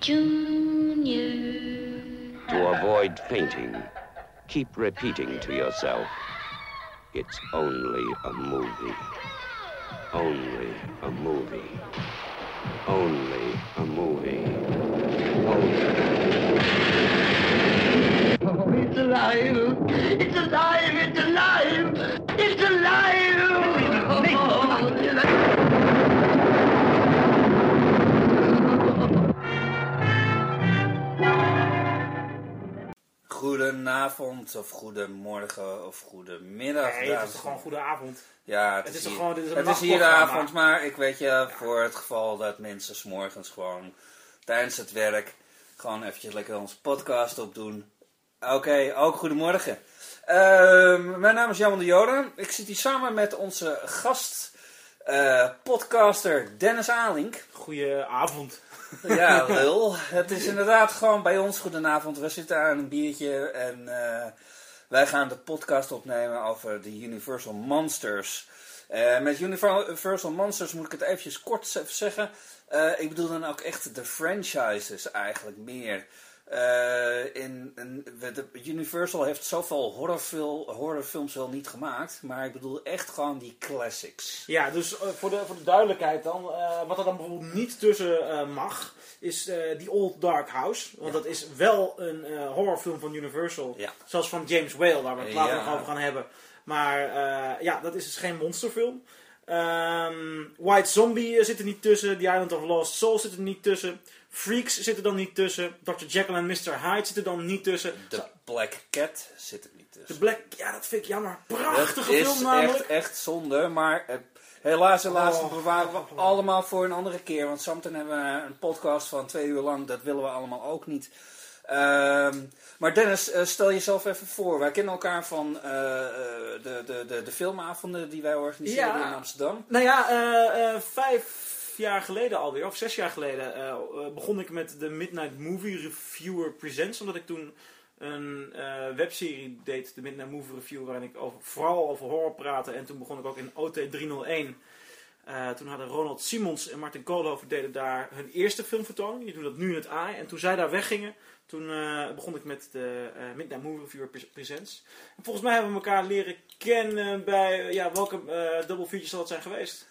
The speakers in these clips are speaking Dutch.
Junior. To avoid fainting, keep repeating to yourself, it's only a movie. Only a movie. Only a movie. Only. Oh, it's alive! It's alive! It's alive! It's alive! Goedenavond of goedemorgen of goedemiddag. Nee, het is toch gewoon goede avond. Ja, het, Het is, hier, gewoon- is een het is hier de avond, maar ik weet je, voor het geval dat mensen s'morgens gewoon tijdens het werk gewoon eventjes lekker onze podcast opdoen. Oké, ook goedemorgen. Ehm, mijn naam is Jan de Joden. Ik zit hier samen met onze gast, eh, podcaster Dennis Alink. Goeie avond. Ja, lul. Het is inderdaad gewoon bij ons goedenavond. We zitten aan een biertje en eh, wij gaan de podcast opnemen over de Universal Monsters. Eh, met Universal Monsters moet ik het eventjes kort zeggen. Eh, ik bedoel dan ook echt de franchises eigenlijk meer. Eh, in, in- Universal heeft zoveel horrorfil, horrorfilms wel niet gemaakt. Maar ik bedoel echt gewoon die classics. Ja, dus eh, voor, de, voor de duidelijkheid dan. eh, wat er dan bijvoorbeeld niet tussen mag, is die Old Dark House. Want dat is wel een horrorfilm van Universal. Ja. Zoals van James Whale, waar we het later Ja. nog over gaan hebben. Maar ja, dat is dus geen monsterfilm. Ehm, White Zombie zit er niet tussen. The Island of Lost Soul zit er niet tussen. Freaks zit er dan niet tussen. Dr. Jekyll en Mr. Hyde zit er dan niet tussen. De Black Cat zit er niet De tussen. Black, ja, dat vind ik jammer. Dat Prachtige is film namelijk. echt, echt zonde, maar eh, helaas, helaas Oh. bewaren we allemaal voor een andere keer. Want zometeen hebben we een podcast van twee uur lang, dat willen we allemaal ook niet. Ehm, maar Dennis, eh, stel jezelf even voor. Wij kennen elkaar van eh, eh, de, de, de, de filmavonden die wij organiseren Ja. in Amsterdam. Nou ja, vijf jaar geleden alweer, of zes jaar geleden, eh, eh, begon ik met de Midnight Movie Reviewer Presents. Omdat ik toen een eh, webserie deed, de Midnight Movie Review, waarin ik over, vooral over horror praatte. En toen begon ik ook in OT 301. Eh, toen hadden Ronald Simons en Martin Koolhoven deden daar hun eerste filmvertoning. Die doen dat nu in het AI. En toen zij daar weggingen, toen begon ik met de Midnight Movie Reviewer Pre- Presents. En volgens mij hebben we elkaar leren kennen bij, ja, welke double features het zijn geweest?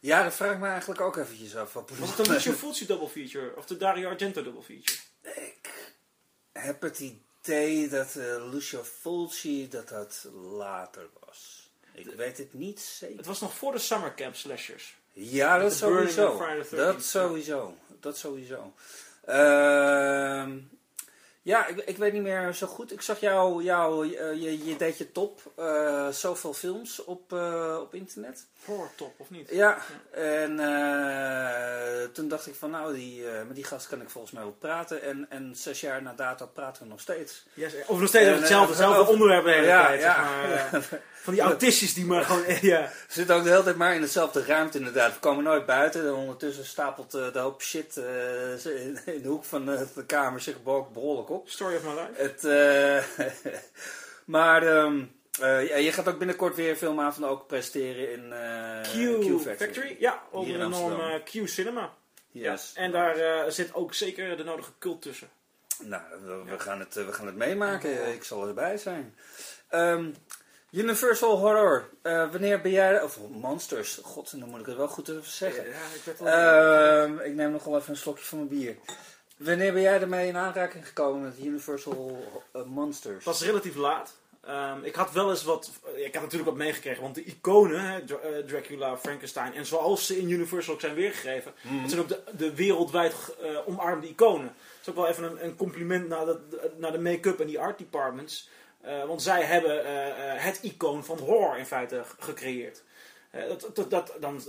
Ja, dat vraag ik me eigenlijk ook eventjes af. Wat Was het de Lucio Fulci double feature of de Dario Argento double feature? Ik heb het idee dat eh, Lucio Fulci dat dat later was. Ik weet het niet zeker. Het was nog voor de Summer Camp Slashers. Ja, dat sowieso. the 13th. Dat sowieso. Dat sowieso. Ehm, ja, ik, ik weet niet meer zo goed. Ik zag jou, jou eh, je, je deed je top. eh, zoveel films op, eh, op internet. Horror top, of niet? Ja, en toen dacht ik van nou, die, met die gast kan ik volgens mij wel praten. En, en zes jaar na data praten we nog steeds. Yes, of nog steeds En, over hetzelfde, hetzelfde onderwerp de hele Ja, tijd. ja. Zeg maar, van die autistjes die maar gewoon... ja. We zitten ook de hele tijd maar in dezelfde ruimte inderdaad. We komen nooit buiten. En ondertussen stapelt eh, de hoop shit eh, in, de hoek van eh, de kamer zich beho- behoorlijk op. Story of my life. Het, maar ehm, eh, ja, je gaat ook binnenkort weer filmavond ook presenteren in eh, Q, Factory. Factory. Ja, in de norm Q Cinema. Yes. Ja, en daar zit ook zeker de nodige cult tussen. Nou, we, gaan het, we gaan het meemaken. Ik zal erbij zijn. Ehm, Universal Horror. Eh, wanneer ben jij... Of Monsters. God, dan moet ik het wel goed even zeggen. Ja, ik weet wel. Ehm, ik neem nog wel even een slokje van mijn bier. Wanneer ben jij ermee in aanraking gekomen met Universal eh, Monsters? Het was relatief laat. Ehm, ik had wel eens wat. Ik had natuurlijk wat meegekregen, want de iconen, hè, eh, Dracula, Frankenstein, en zoals ze in Universal ook zijn weergegeven, dat zijn ook de, de wereldwijd eh, omarmde iconen. Dat is ook wel even een, een compliment naar de, naar de make-up en die art departments. Eh, want zij hebben eh, eh, het icoon van horror in feite gecreëerd. Dat, dat, dat, dan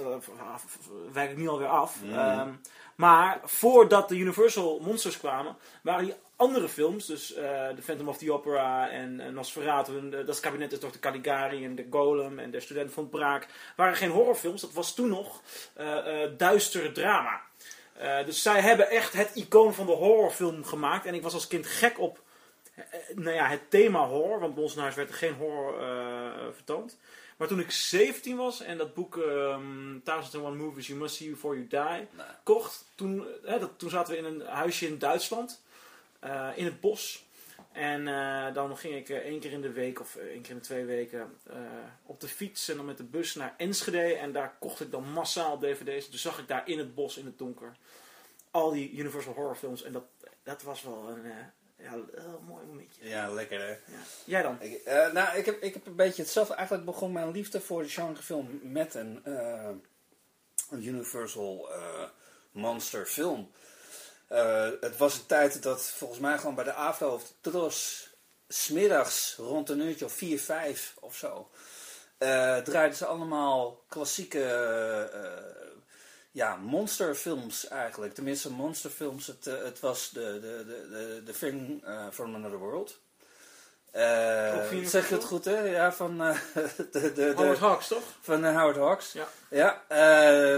wijk ik nu alweer af. Ehm, maar voordat de Universal Monsters kwamen, waren die andere films, dus The Phantom of the Opera en Nosferatu, en Dat kabinet is Dr. Caligari en De Golem en De Student van Praag, waren geen horrorfilms. Dat was toen nog duister drama. Dus zij hebben echt het icoon van de horrorfilm gemaakt. En ik was als kind gek op nou ja, het thema horror, want bij ons huis werd er geen horror eh, vertoond. Maar toen ik 17 was en dat boek ehm 1001 Movies You Must See Before You Die kocht, toen, hè, dat, toen zaten we in een huisje in Duitsland, eh, in het bos. En eh, dan ging ik eh, één keer in de week of eh, één keer in de twee weken eh, op de fiets en dan met de bus naar Enschede. En daar kocht ik dan massaal dvd's. Dus zag ik daar in het bos, in het donker, al die Universal Horror films. En dat, dat was wel een, eh, ja, een heel mooi momentje. ja, lekker hè. Ja. Jij dan? Ik, eh, nou, ik heb, ik heb een beetje hetzelfde. Eigenlijk begon mijn liefde voor de genrefilm met een, eh, een Universal eh, monster film. Het was een tijd dat volgens mij gewoon bij de AVRO of de Tros... smiddags rond een uurtje of 4, 5 of zo... draaiden ze allemaal klassieke ja, monsterfilms eigenlijk. Tenminste, monsterfilms. Het, eh, het was de, de, de, de, de Thing eh, from Another World. Phoenix zeg je het goed, hè? Ja, van, de, de, de, Howard Hawks, toch? van Howard Hawks. Ja. ja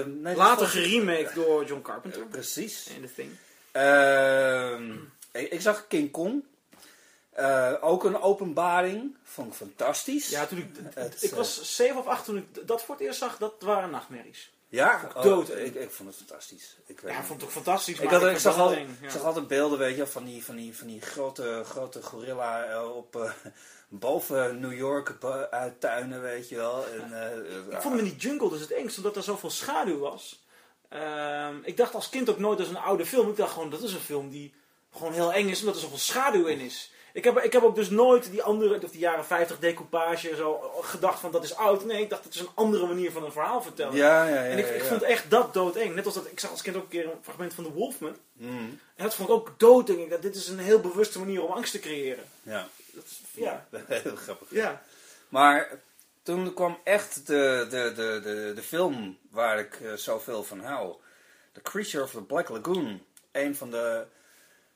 nee, Later was- geremake door John Carpenter. Precies. The Thing. Ehm, ik, ik zag King Kong. Ook een openbaring. Vond ik fantastisch. Ja, toen ik, was 7 of 8 toen ik dat voor het eerst zag. Dat waren nachtmerries. Ja, ik dood. ik, ik vond het fantastisch. Ik, weet Ja, ik vond het ook fantastisch. Ik, had, ik, zag, al, ja. zag altijd beelden, weet je, van die, van die, van die grote, grote gorilla eh, op eh, boven New York bu- uittuinen, weet je wel. En, eh, Ik eh, vond hem in die jungle dus het engst, omdat er zoveel schaduw was. Ehm, ik dacht als kind ook nooit dat is een oude film. Ik dacht gewoon, dat is een film die gewoon heel eng is, omdat er zoveel schaduw in is. Ik heb, ik heb ook dus nooit die andere, of die jaren 50 decoupage zo gedacht van dat is oud. Nee, ik dacht dat is een andere manier van een verhaal vertellen. ja, ja, ja. En ik, ik vond echt dat doodeng. Net als dat, ik zag als kind ook een keer een fragment van The Wolfman. Mm, En dat vond ik ook doodeng. Ik dacht, dit is een heel bewuste manier om angst te creëren. ja. Dat is, ja. heel grappig. Ja. Maar toen kwam echt de, de, de, de, de film waar ik eh, zoveel van hou. The Creature of the Black Lagoon. Een van de,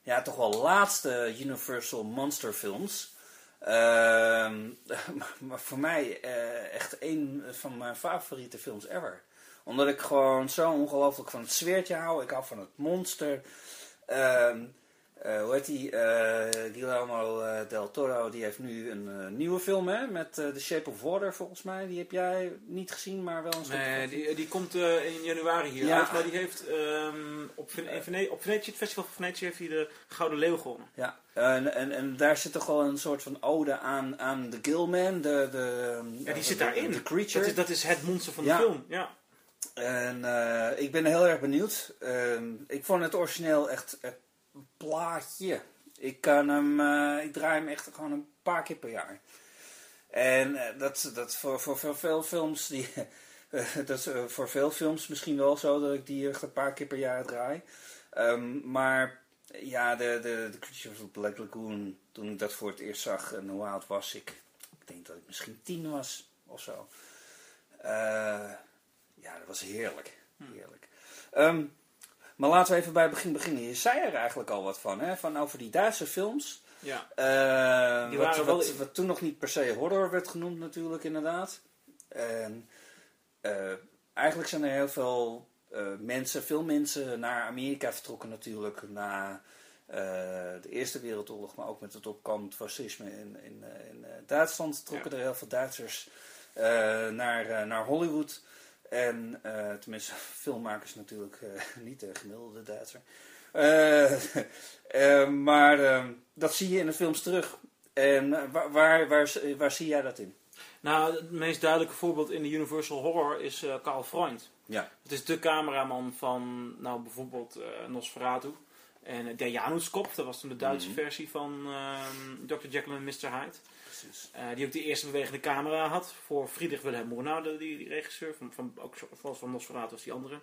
ja, toch wel laatste Universal Monster films. Ehm, maar voor mij eh, echt een van mijn favoriete films ever. Omdat ik gewoon zo ongelooflijk van het sfeertje hou. Ik hou van het monster. Ehm, eh, hoe heet die? Eh, Guillermo eh, del Toro, die heeft nu een nieuwe film hè, met The Shape of Water volgens mij. Die heb jij niet gezien, maar wel een. Nee, die, die komt in januari hier Ja. uit. Maar die heeft ehm, op, Vene- op Venetië, het Festival van Venetië heeft hij de Gouden Leeuw gewonnen. Ja, en, en, en daar zit toch wel een soort van ode aan, aan de Gillman, de, de, Ja, die zit daarin. De creature. Dat is, dat is het monster van Ja. de film. Ja. En ik ben heel erg benieuwd. Ehm, ik vond het origineel echt plaatje. Ik kan hem, eh, ik draai hem echt gewoon een paar keer per jaar. En eh, dat, dat voor, voor, voor veel films, die, dat is eh, voor veel films misschien wel zo dat ik die echt een paar keer per jaar draai. Ehm, maar ja, de, de, de Creature of the Black Lagoon, toen ik dat voor het eerst zag en hoe oud was ik? Ik denk dat ik misschien tien was of zo. Eh, ja, dat was heerlijk. heerlijk. Ehm, maar laten we even bij het begin beginnen. Je zei er eigenlijk al wat van, hè? Van over die Duitse films. Ja. Die wat, wat, wat toen nog niet per se horror werd genoemd natuurlijk, inderdaad. En eh, eigenlijk zijn er heel veel eh, mensen, veel mensen naar Amerika vertrokken natuurlijk na de Eerste Wereldoorlog, maar ook met het opkomend fascisme in, in, in Duitsland trokken er heel veel Duitsers naar, naar Hollywood. En eh, tenminste, filmmakers natuurlijk, eh, niet de gemiddelde Duitser. Eh, maar eh, dat zie je in de films terug. En waar, waar, waar, waar zie jij dat in? Nou, het meest duidelijke voorbeeld in de Universal Horror is Carl Freund. Ja. Het is de cameraman van, nou bijvoorbeeld Nosferatu. En uh, Der Januskopf, dat was toen de Duitse Mhm. versie van ehm, Dr. Jekyll en Mr. Hyde. Precies. Eh, die ook de eerste bewegende camera had voor Friedrich Wilhelm Murnau, de- die, die regisseur, van, van, ook zo- zoals van Nosferatu als die andere.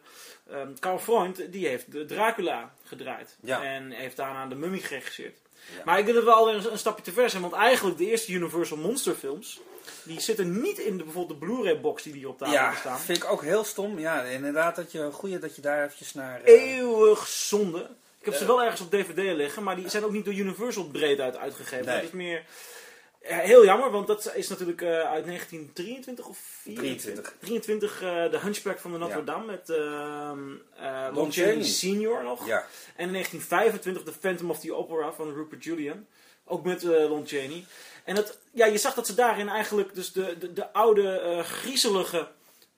Ehm Carl Freund, die heeft de Dracula gedraaid. Ja. En heeft daarna de Mummy geregisseerd. Ja. Maar ik denk dat we alweer een, een stapje te ver zijn, want eigenlijk de eerste Universal Monster films, die zitten niet in de, bijvoorbeeld de Blu-ray box die hier op tafel Ja, staan. vind ik ook heel stom. Ja, inderdaad, dat je, goeie dat je daar eventjes naar... eh, Eeuwig zonde. Ik heb ze Eh. wel ergens op DVD liggen, maar die zijn ook niet door Universal breed uit uitgegeven. Nee. Dat is meer... ja, heel jammer, want dat is natuurlijk eh, uit 1923 of 24? 23. eh, de Hunchback van de Notre Ja. Dame met ehm eh Lon Chaney. Senior nog. ja, En in 1925 The Phantom of the Opera van Rupert Julian. Ook met eh Lon Chaney. En het, ja, je zag dat ze daarin eigenlijk dus de, de, de oude, eh, griezelige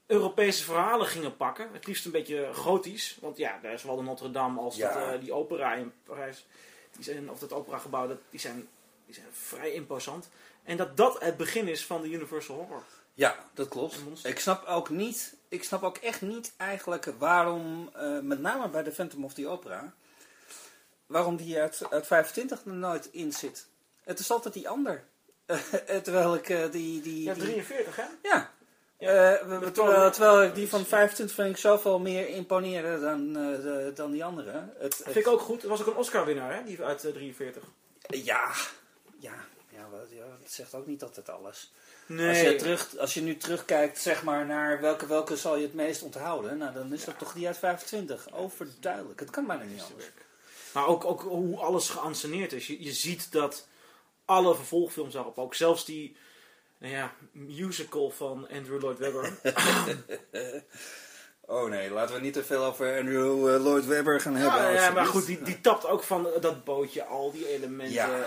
Europese verhalen gingen pakken. Het liefst een beetje gotisch. Want ja, daar is wel de Notre Dame als Ja. dat, eh, die opera in Parijs. Die zijn, of dat operagebouw, dat, die, zijn, die zijn vrij imposant. En dat dat het begin is van de Universal Horror. Ja, dat klopt. Ik snap ook niet, ik snap ook echt niet eigenlijk waarom, eh, met name bij de Phantom of the Opera, waarom die uit, uit 25 er nooit in zit. Het is altijd die ander. Terwijl ik eh, die, die, Ja, die- 43 hè? ja. Ja, Eh, we- terwijl, die van 25 vind ik zoveel meer imponeren dan, eh, de- dan die andere. Het, het- Vind ik ook goed. Er was ook een Oscar-winnaar, hè? Die uit eh, 43. Ja, ja, ja, wat- ja, dat zegt ook niet altijd alles. Nee. Als, je terug, als je nu terugkijkt zeg maar, naar welke, welke zal je het meest onthouden, nou, dan is dat toch die uit 25. Overduidelijk. Het kan bijna niet anders. Maar ook, ook hoe alles geanceneerd is. Je, je ziet dat alle vervolgfilms daarop, ook zelfs die nou ja, musical van Andrew Lloyd Webber. Oh nee, laten we niet te veel over Andrew eh, Lloyd Webber gaan hebben. ja, ja, maar goed, die, die tapt ook van eh, dat bootje, al die elementen, Ja.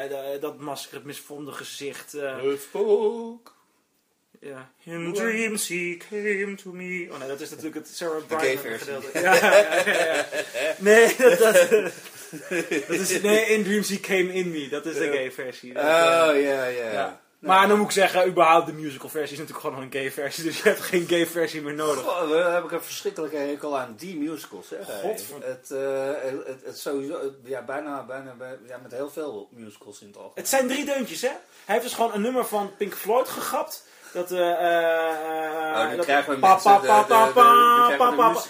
eh, dat- masker, het misvormde gezicht. eh, Spook. ja. In dreams he came to me. Oh nee, dat is natuurlijk het Sarah versie. gedeelte. Ja, ja, ja, ja. Nee, dat, dat, dat is, nee, in dreams he came in me. Dat is de gay versie. Dat, Oh, ja, ja. Maar dan moet ik zeggen, überhaupt de musical versie is natuurlijk gewoon nog een gay versie. Dus je hebt geen gay versie meer nodig. Goh, daar heb ik een verschrikkelijke hekel aan die musicals. Hè, Godver- het, eh, het, het sowieso, ja, bijna, bijna, bij- ja, met heel veel musicals in het algemeen. Het zijn drie deuntjes, hè? Hij heeft dus gewoon een nummer van Pink Floyd gegapt. Dat, eh eh Oh, dat- krijgen we mensen de- de- de-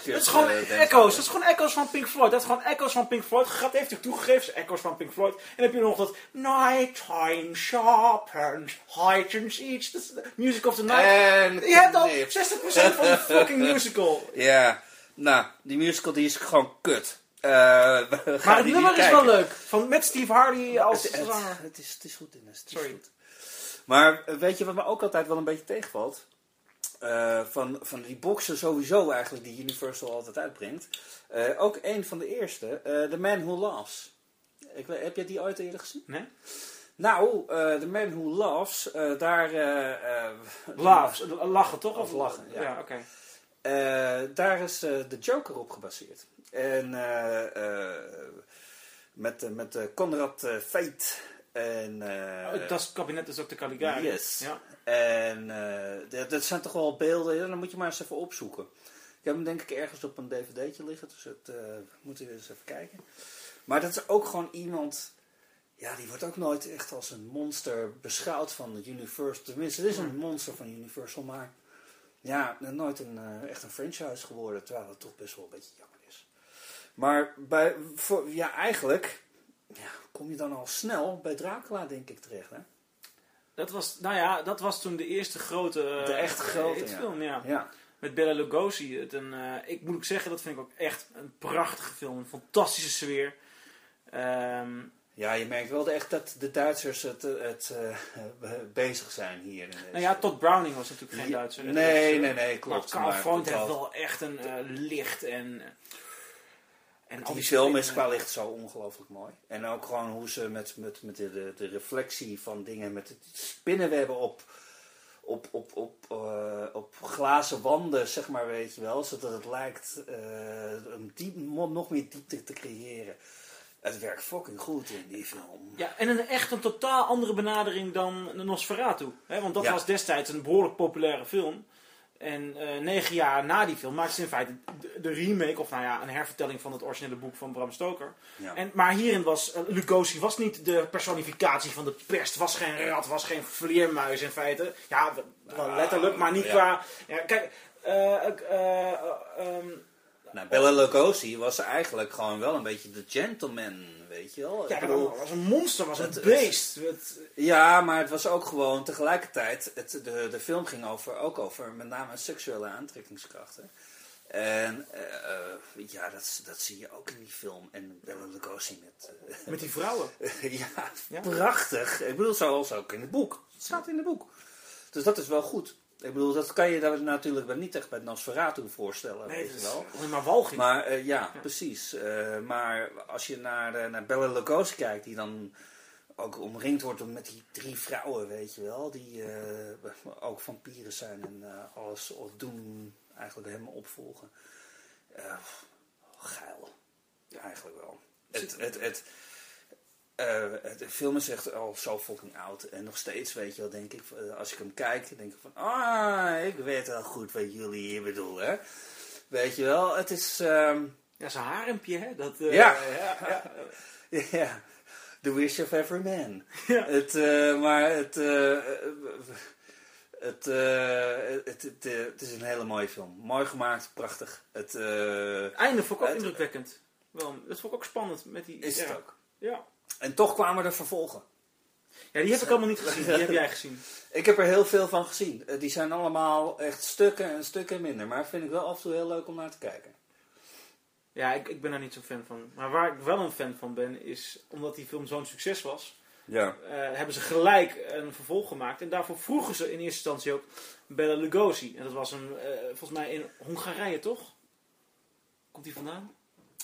de Dat is gewoon eh, echo's. Dat is gewoon echo's van Pink Floyd. Dat is gewoon echo's van Pink Floyd gegapt. Heeft hij toegegeven. Echo's van Pink Floyd. En dan heb je nog dat Nighttime sharpens, heightens each. De Music of the Night. En Je hebt al knip. 60% van de fucking musical. Ja, nou, die musical die is gewoon kut. Eh, gaan Maar het die nummer is wel kijken. leuk. Van, met Steve Hardy als Het, het, het is, het is goed. Het is Sorry. goed. Maar eh, weet je wat me ook altijd wel een beetje tegenvalt? Eh, van, van die boxen sowieso eigenlijk die Universal altijd uitbrengt. Eh, ook een van de eerste, The Man Who Laughs. Ik, heb je die ooit eerder gezien? Nee? Nou, The Man Who Laughs, daar... Laughs. Lachen toch? Of lachen, ja. Ja, oké. Daar is de Joker op gebaseerd. En met, met Conrad Veidt en... Oh, dat is het kabinet is ook de Caligari. Yes. Ja. En eh, dat, zijn toch wel beelden, ja, dan moet je maar eens even opzoeken. Ik heb hem denk ik ergens op een dvd'tje liggen, dus dat eh moeten we eens even kijken. Maar dat is ook gewoon iemand, ja, die wordt ook nooit echt als een monster beschouwd van de Universal. Tenminste, het is een monster van Universal, maar ja, nooit een, echt een franchise geworden, terwijl het toch best wel een beetje jammer is. Maar bij, voor, ja, eigenlijk ja, kom je dan al snel bij Dracula, denk ik, terecht, hè? Dat was, nou ja, dat was toen de eerste grote... eh, De echt grote, ja. hitfilm, ja. Ja. Met Bela Lugosi. Het een, eh, ik moet ook zeggen, dat vind ik ook echt een prachtige film. Een fantastische sfeer. Ehm, Ja, je merkt wel echt dat de Duitsers het, eh, het eh, bezig zijn hier. In deze nou ja, Todd Browning was natuurlijk geen Duitser. nee, eh, nee, nee, Maar klopt. Carl maar Freund totaal- heeft wel echt een eh, licht en... en Die film is qua licht zo ongelooflijk mooi. En ook gewoon hoe ze met, met, met de, de, de reflectie van dingen, met het spinnenwebben op, op, op, op, eh, op glazen wanden, zeg maar, weet je wel. Zodat het lijkt eh, een diep, nog meer diepte te creëren. Het werkt fucking goed in die film. Ja, en een echt een totaal andere benadering dan de Nosferatu. Hè? Want dat Ja. was destijds een behoorlijk populaire film. En eh, negen jaar na die film maakte ze in feite de, de remake, of nou ja, een hervertelling van het originele boek van Bram Stoker. Ja. En, maar hierin was uh, Lugosi was niet de personificatie van de pest, was geen rat, was geen vleermuis in feite. Ja, wel letterlijk, maar niet ja. qua... Ja, kijk, eh, eh, eh, ehm, Nou, Bela Lugosi was eigenlijk gewoon wel een beetje de gentleman, weet je wel. ja, Ik bedoel, was een monster, was een het- beest. Het- Ja, maar het was ook gewoon tegelijkertijd, het, de, de film ging over, ook over met name seksuele aantrekkingskrachten. En eh, ja, dat, dat zie je ook in die film. En Bela Lugosi met... eh, met die vrouwen. ja, Ja. prachtig. Ik bedoel, zoals ook in het boek. Het staat in het boek. Dus dat is wel goed. Ik bedoel, dat kan je daar natuurlijk wel niet echt bij Nosferatu voorstellen, Nee, weet je wel. maar walging. Maar eh, ja, precies. Eh, maar als je naar, eh, naar Bella Lugosi kijkt, die dan ook omringd wordt met die drie vrouwen, weet je wel. Die ook vampieren zijn en alles doen, eigenlijk helemaal opvolgen. Geil. Eigenlijk wel. Het, het, het, het, de film is echt al zo fucking oud. En nog steeds, weet je wel, denk ik, als ik hem kijk, denk ik van... Ah, ik weet wel goed wat jullie hier bedoelen, hè. Weet je wel, het is... Ehm, ja, zijn harempje, hè? Dat, ja. ja, ja. ja. The Wish of Every Man. Ja. Het, uh, maar het, uh, het, uh, het, het, het, is een hele mooie film. Mooi gemaakt, prachtig. Het einde vond ik ook indrukwekkend. Wel, dat vond ik ook spannend. Met die, is het ook. Ja. En toch kwamen er vervolgen. Ja, die heb ik allemaal niet gezien. Die heb jij gezien. ik heb er heel veel van gezien. Die zijn allemaal echt stukken en stukken minder. Maar vind ik wel af en toe heel leuk om naar te kijken. Ja, ik, ik ben daar niet zo'n fan van. Maar waar ik wel een fan van ben, is omdat die film zo'n succes was. Ja. Uh, hebben ze gelijk een vervolg gemaakt. En daarvoor vroegen ze in eerste instantie ook Bella Lugosi. En dat was een, uh, volgens mij in Hongarije, toch? Komt hij vandaan?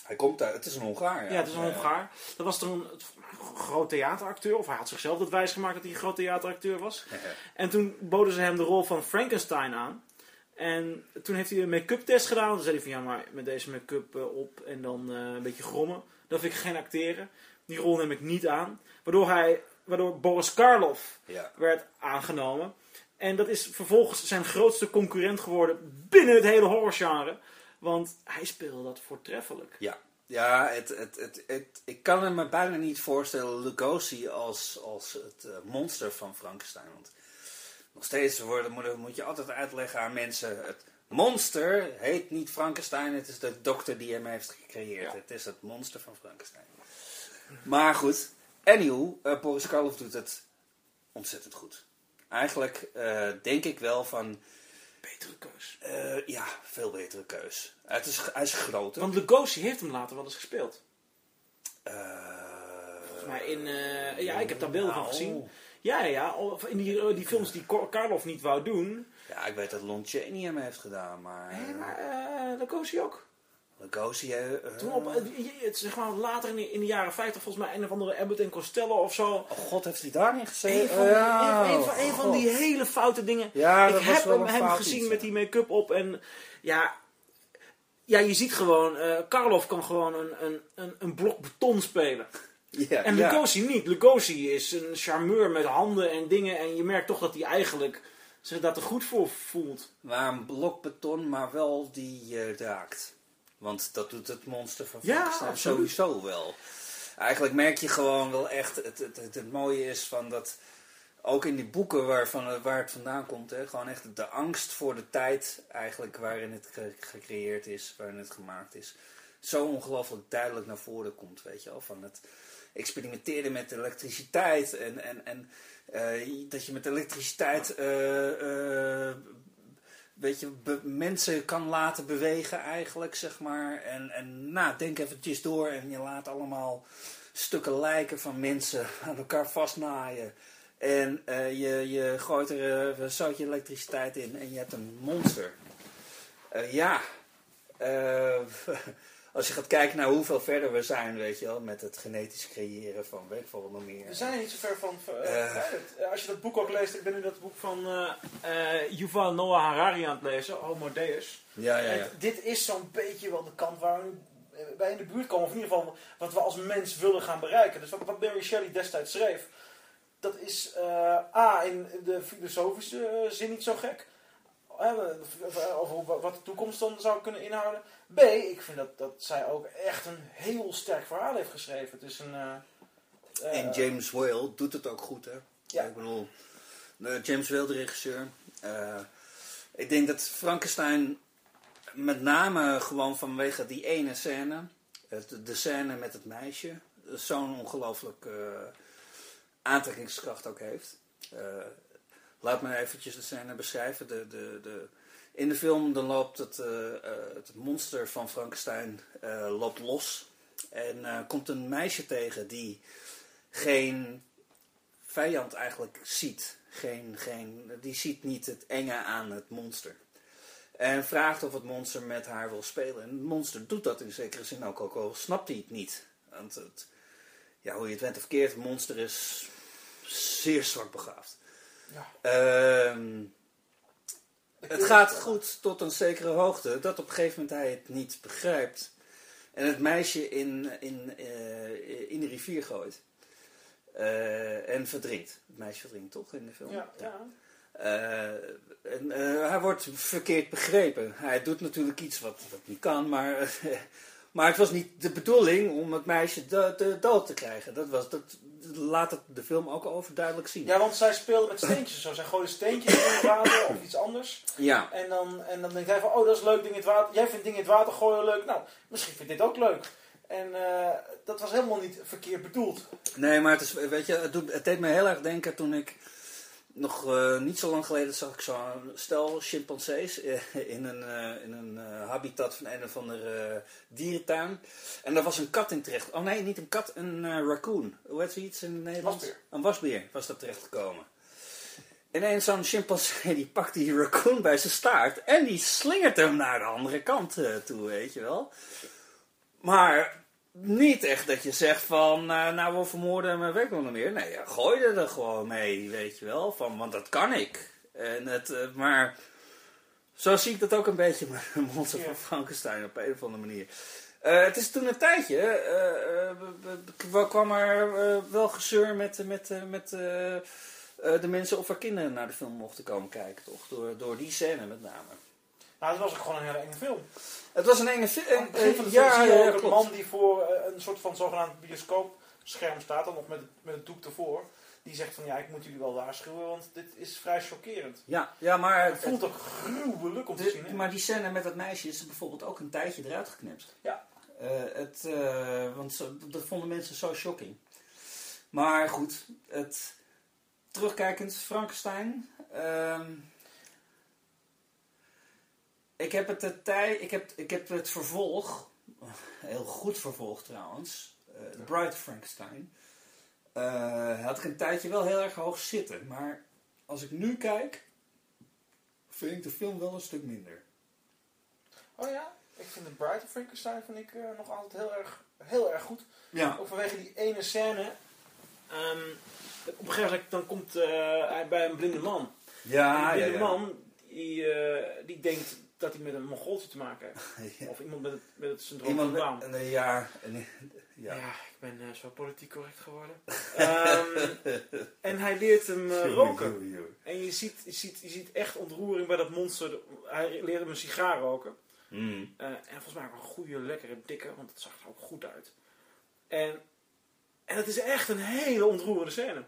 Hij komt daar, het is een Hongaar. Ja, ja het is een Hongaar. Dat was toen een groot theateracteur, of hij had zichzelf dat wijsgemaakt dat hij een groot theateracteur was. en toen boden ze hem de rol van Frankenstein aan. En toen heeft hij een make-up test gedaan. Toen zei hij van ja, maar met deze make-up eh, op en dan uh, een beetje grommen. Dat vind ik geen acteren. Die rol neem ik niet aan. Waardoor, hij, waardoor Boris Karloff ja. werd aangenomen. En dat is vervolgens zijn grootste concurrent geworden binnen het hele horrorgenre. Want hij speelde dat voortreffelijk. Ja, ja het, het, het, het, ik kan me bijna niet voorstellen Lugosi als, als het uh, monster van Frankenstein. Want nog steeds worden, moet, moet je altijd uitleggen aan mensen. Het monster heet niet Frankenstein. Het is de dokter die hem heeft gecreëerd. Het is het monster van Frankenstein. Maar goed. Anyhow, uh, Boris Karloff doet het ontzettend goed. Eigenlijk uh, denk ik wel van... Betere keus. Uh, ja, veel betere keus. Het is, hij is groter. Want Lugosi heeft hem later wel eens gespeeld. Volgens mij in... ja, ik heb daar beelden van nou. gezien. Ja, ja, in die, eh, die films die Karloff niet wou doen. Ja, ik weet dat Lon Chaney hem heeft gedaan, maar... Nee, maar uh, Lugosi ook. Lugosi, uh, Toen op, zeg maar later in de, in de jaren 50, volgens mij een of andere Abbott en Costello of zo. Oh god, heeft hij daarin gezeten? Een van, ja, een, een, van, een van die hele foute dingen. Ja, ik heb hem, hem gezien iets, met die make-up op en ja... Ja, je ziet gewoon, uh, Karloff kan gewoon een, een, een, een blok beton spelen. En Lugosi niet. Lugosi is een charmeur met handen en dingen. En je merkt toch dat hij eigenlijk zich daar te goed voor voelt. Maar een blok beton, maar wel die uh, raakt. Want dat doet het monster van ja, Frankenstein sowieso wel. Eigenlijk merk je gewoon wel echt... Het, het, het, het, mooie is van dat... Ook in die boeken waarvan, waar het vandaan komt. Hè, gewoon echt de angst voor de tijd eigenlijk waarin het gecreëerd is. Waarin het gemaakt is. Zo ongelooflijk duidelijk naar voren komt. Weet je wel. Van het experimenteerde met elektriciteit. En, en, en uh, dat je met elektriciteit uh, uh, weet je, mensen kan laten bewegen eigenlijk, zeg maar. En, en nou, denk eventjes door en je laat allemaal stukken lijken van mensen aan elkaar vastnaaien. En je, je gooit er een zoutje elektriciteit in en je hebt een monster. ja, als je gaat kijken naar hoeveel verder we zijn, weet je wel, met het genetisch creëren van weet ik nog meer. We zijn niet zo ver van. Uh, als je dat boek ook leest, ik ben nu dat boek van uh, Yuval Noah Harari aan het lezen, Homo Deus. Ja, ja, ja. dit is zo'n beetje wel de kant waar we bij in de buurt komen, of in ieder geval wat we als mens willen gaan bereiken. Dus wat, wat Mary Shelley destijds schreef, dat is A, in de filosofische zin niet zo gek over wat de toekomst dan zou kunnen inhouden. B, ik vind dat, dat zij ook echt een heel sterk verhaal heeft geschreven. Het is een... Uh, en James Whale doet het ook goed, hè? Ja. Ik bedoel, James Whale, de regisseur. Uh, ik denk dat Frankenstein met name gewoon vanwege die ene scène, het, de scène met het meisje, zo'n ongelooflijk uh, aantrekkingskracht ook heeft. Laat me eventjes de scène beschrijven. De, de, de, in de film dan loopt het, uh, uh, het monster van Frankenstein uh, loopt los. En komt een meisje tegen die geen vijand eigenlijk ziet. Geen, geen, die ziet niet het enge aan het monster. En vraagt of het monster met haar wil spelen. En het monster doet dat in zekere zin ook, ook al snapt hij het niet. Want het, ja, hoe je het went of keert, het monster is zeer zwak begaafd. Ja. Ehm, het gaat goed tot een zekere hoogte, dat op een gegeven moment hij het niet begrijpt. En het meisje in, in, eh, in de rivier gooit. Eh, en verdrinkt. Het meisje verdrinkt toch in de film? Ja, ja. Eh, en, hij wordt verkeerd begrepen. Hij doet natuurlijk iets wat, wat niet kan, maar, maar het was niet de bedoeling om het meisje dood te krijgen. Dat, was, dat laat het de film ook overduidelijk zien. ja, want zij speelde met steentjes. Zo. Zij gooide steentjes in het water of iets anders. Ja. En dan, en dan denkt hij van, oh dat is leuk, ding in het water. Jij vindt dingen in het water gooien leuk. Nou, misschien vind dit ook leuk. En eh, dat was helemaal niet verkeerd bedoeld. Nee, maar het, is, weet je, het, doet, het deed me heel erg denken toen ik nog eh, niet zo lang geleden zag ik zo'n stel chimpansees eh, in een, eh, in een habitat van een of andere dierentuin. En daar was een kat in terecht. Oh nee, niet een kat, een raccoon. Hoe heet zoiets in het Nederlands? Wasbeer. Een wasbeer was daar terecht gekomen. Ineens zo'n chimpansee die pakt die raccoon bij zijn staart en die slingert hem naar de andere kant toe, weet je wel. Maar niet echt dat je zegt van, eh, nou we vermoorden weet ik wel nog meer. Nee, ja, gooi er er gewoon mee, weet je wel. Van, want dat kan ik. En het, eh, maar zo zie ik dat ook een beetje met Monster van Frankenstein op een of andere manier. Eh, het is toen een tijdje, eh, eh, kwam er eh, wel gezeur met, met, eh, met eh, eh, de mensen of er kinderen naar de film mochten komen kijken, toch? Door, door die scène met name. Nou, het was ook gewoon een hele enge film. Het was een enge film. ja, ja, een klopt. man die voor eh, een soort van zogenaamd bioscoopscherm staat. Dan nog met, met het doek ervoor. Die zegt van, ja, ik moet jullie wel waarschuwen, want dit is vrij chockerend. Ja, ja, maar, Het voelt ook gruwelijk om te zien. hè? maar die scène met dat meisje is bijvoorbeeld ook een tijdje eruit geknipt. Ja. Eh, het, eh, want zo- dat vonden mensen zo shocking. Maar goed, het, terugkijkend, Frankenstein. ehm, ik, heb het de tij, ik, heb, ik heb het vervolg, heel goed vervolg trouwens, eh The Bride of Frankenstein. eh, had ik een tijdje wel heel erg hoog zitten. Maar als ik nu kijk, vind ik de film wel een stuk minder. Oh ja, ik vind Bride of Frankenstein vind ik, eh, nog altijd heel erg, heel erg goed. Ja. Ook vanwege die ene scène. ehm, op een gegeven moment dan komt eh, hij bij een blinde man. Ja, en die ja, blinde ja. man die, eh, die denkt dat hij met een Mongooltje te maken heeft. Ja. Of iemand met het, met het syndroom Iemand van Down. met, nee, ja, en- Ja. ja. ik ben eh, zo politiek correct geworden. Ehm, en hij leert hem eh, roken. En je ziet, je, ziet, je ziet echt ontroering bij dat monster. Hij leert hem een sigaar roken. Mm. Eh, en volgens mij ook een goede, lekkere, dikke, want het zag er ook goed uit. En, en het is echt een hele ontroerende scène.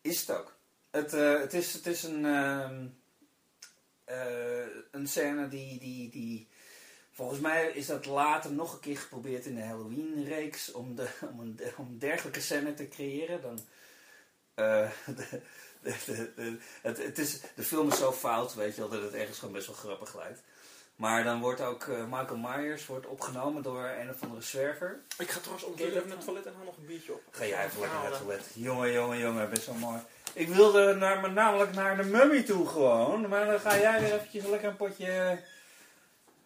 Is het ook. Het, eh, het, is, het is een, ehm, eh, een scène die, die, die... Volgens mij is dat later nog een keer geprobeerd in de Halloween-reeks om, de, om, een, om dergelijke scène te creëren. Dan, eh, de, de, de, de- het, het is, de film is zo fout, weet je wel, dat het ergens gewoon best wel grappig lijkt. Maar dan wordt ook eh, Michael Myers wordt opgenomen door een of andere zwerver. Ik ga trouwens even naar het toilet en haal nog een biertje op. Ga jij even lekker naar het toilet. Jongen, jongen, jongen, best wel mooi. Ik wilde naar, namelijk naar de mummy toe gewoon. Maar dan ga jij weer eventjes lekker een potje...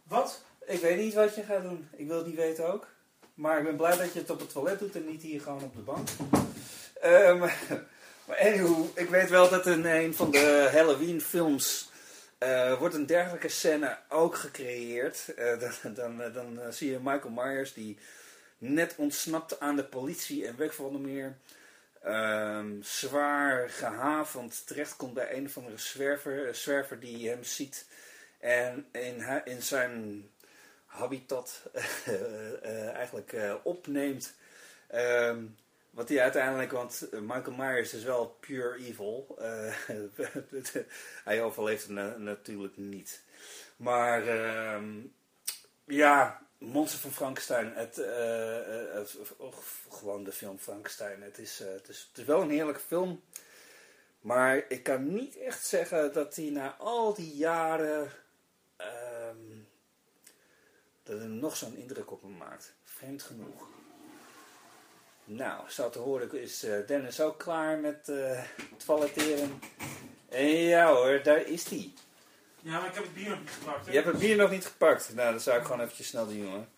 Wat? Ik weet niet wat je gaat doen. Ik wil het niet weten ook. Maar ik ben blij dat je het op het toilet doet en niet hier gewoon op de bank. Ehm, maar anyhow, ik weet wel dat in een van de Halloween films... eh, wordt een dergelijke scène ook gecreëerd. Eh, dan dan, eh, dan eh, zie je Michael Myers die net ontsnapt aan de politie en weg van de meer. Ehm, zwaar gehavend terechtkomt bij een of andere zwerver, zwerver die hem ziet en in, in zijn habitat eh, eh, eigenlijk eh, opneemt. Ehm, wat hij uiteindelijk, want Michael Myers is wel pure evil. Hij overleeft natuurlijk niet. Maar ehm, ja, Monster van Frankenstein, het, eh, eh, gewoon de film Frankenstein. Het is, eh, het, is, het is wel een heerlijke film. Maar ik kan niet echt zeggen dat hij na al die jaren ehm, dat hij nog zo'n indruk op me maakt. Vreemd genoeg. Nou, zo te horen is Dennis ook klaar met het toiletteren. En ja hoor, daar is hij. Ja, maar ik heb het bier nog niet gepakt. hè. Je hebt het bier nog niet gepakt. Nou, dat zou ik gewoon eventjes snel doen, jongen.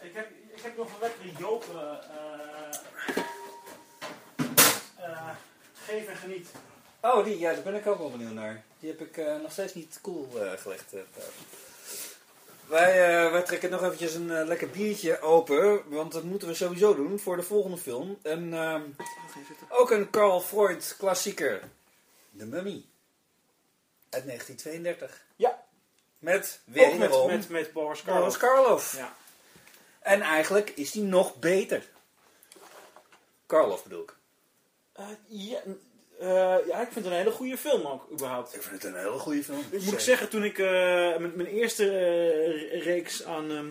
Ik heb, ik heb nog een lekkere jopen. eh eh, geef en geniet. Oh, die, ja, daar ben ik ook wel benieuwd naar. Die heb ik eh, nog steeds niet cool eh, gelegd. eh, wij, eh, wij trekken nog eventjes een eh, lekker biertje open, want dat moeten we sowieso doen voor de volgende film. En ehm, ook een Carl Freud klassieker, The Mummy, uit 1932. Ja, Met ook weer met, met, met Boris Karloff. Boris Karloff. Ja. En eigenlijk is die nog beter. Karloff bedoel ik. Eh, ja, eh, ja, ik vind het een hele goede film ook, überhaupt. Ik vind het een hele goede film. Ik moet ik zeggen, toen ik eh, mijn, mijn eerste reeks aan ehm,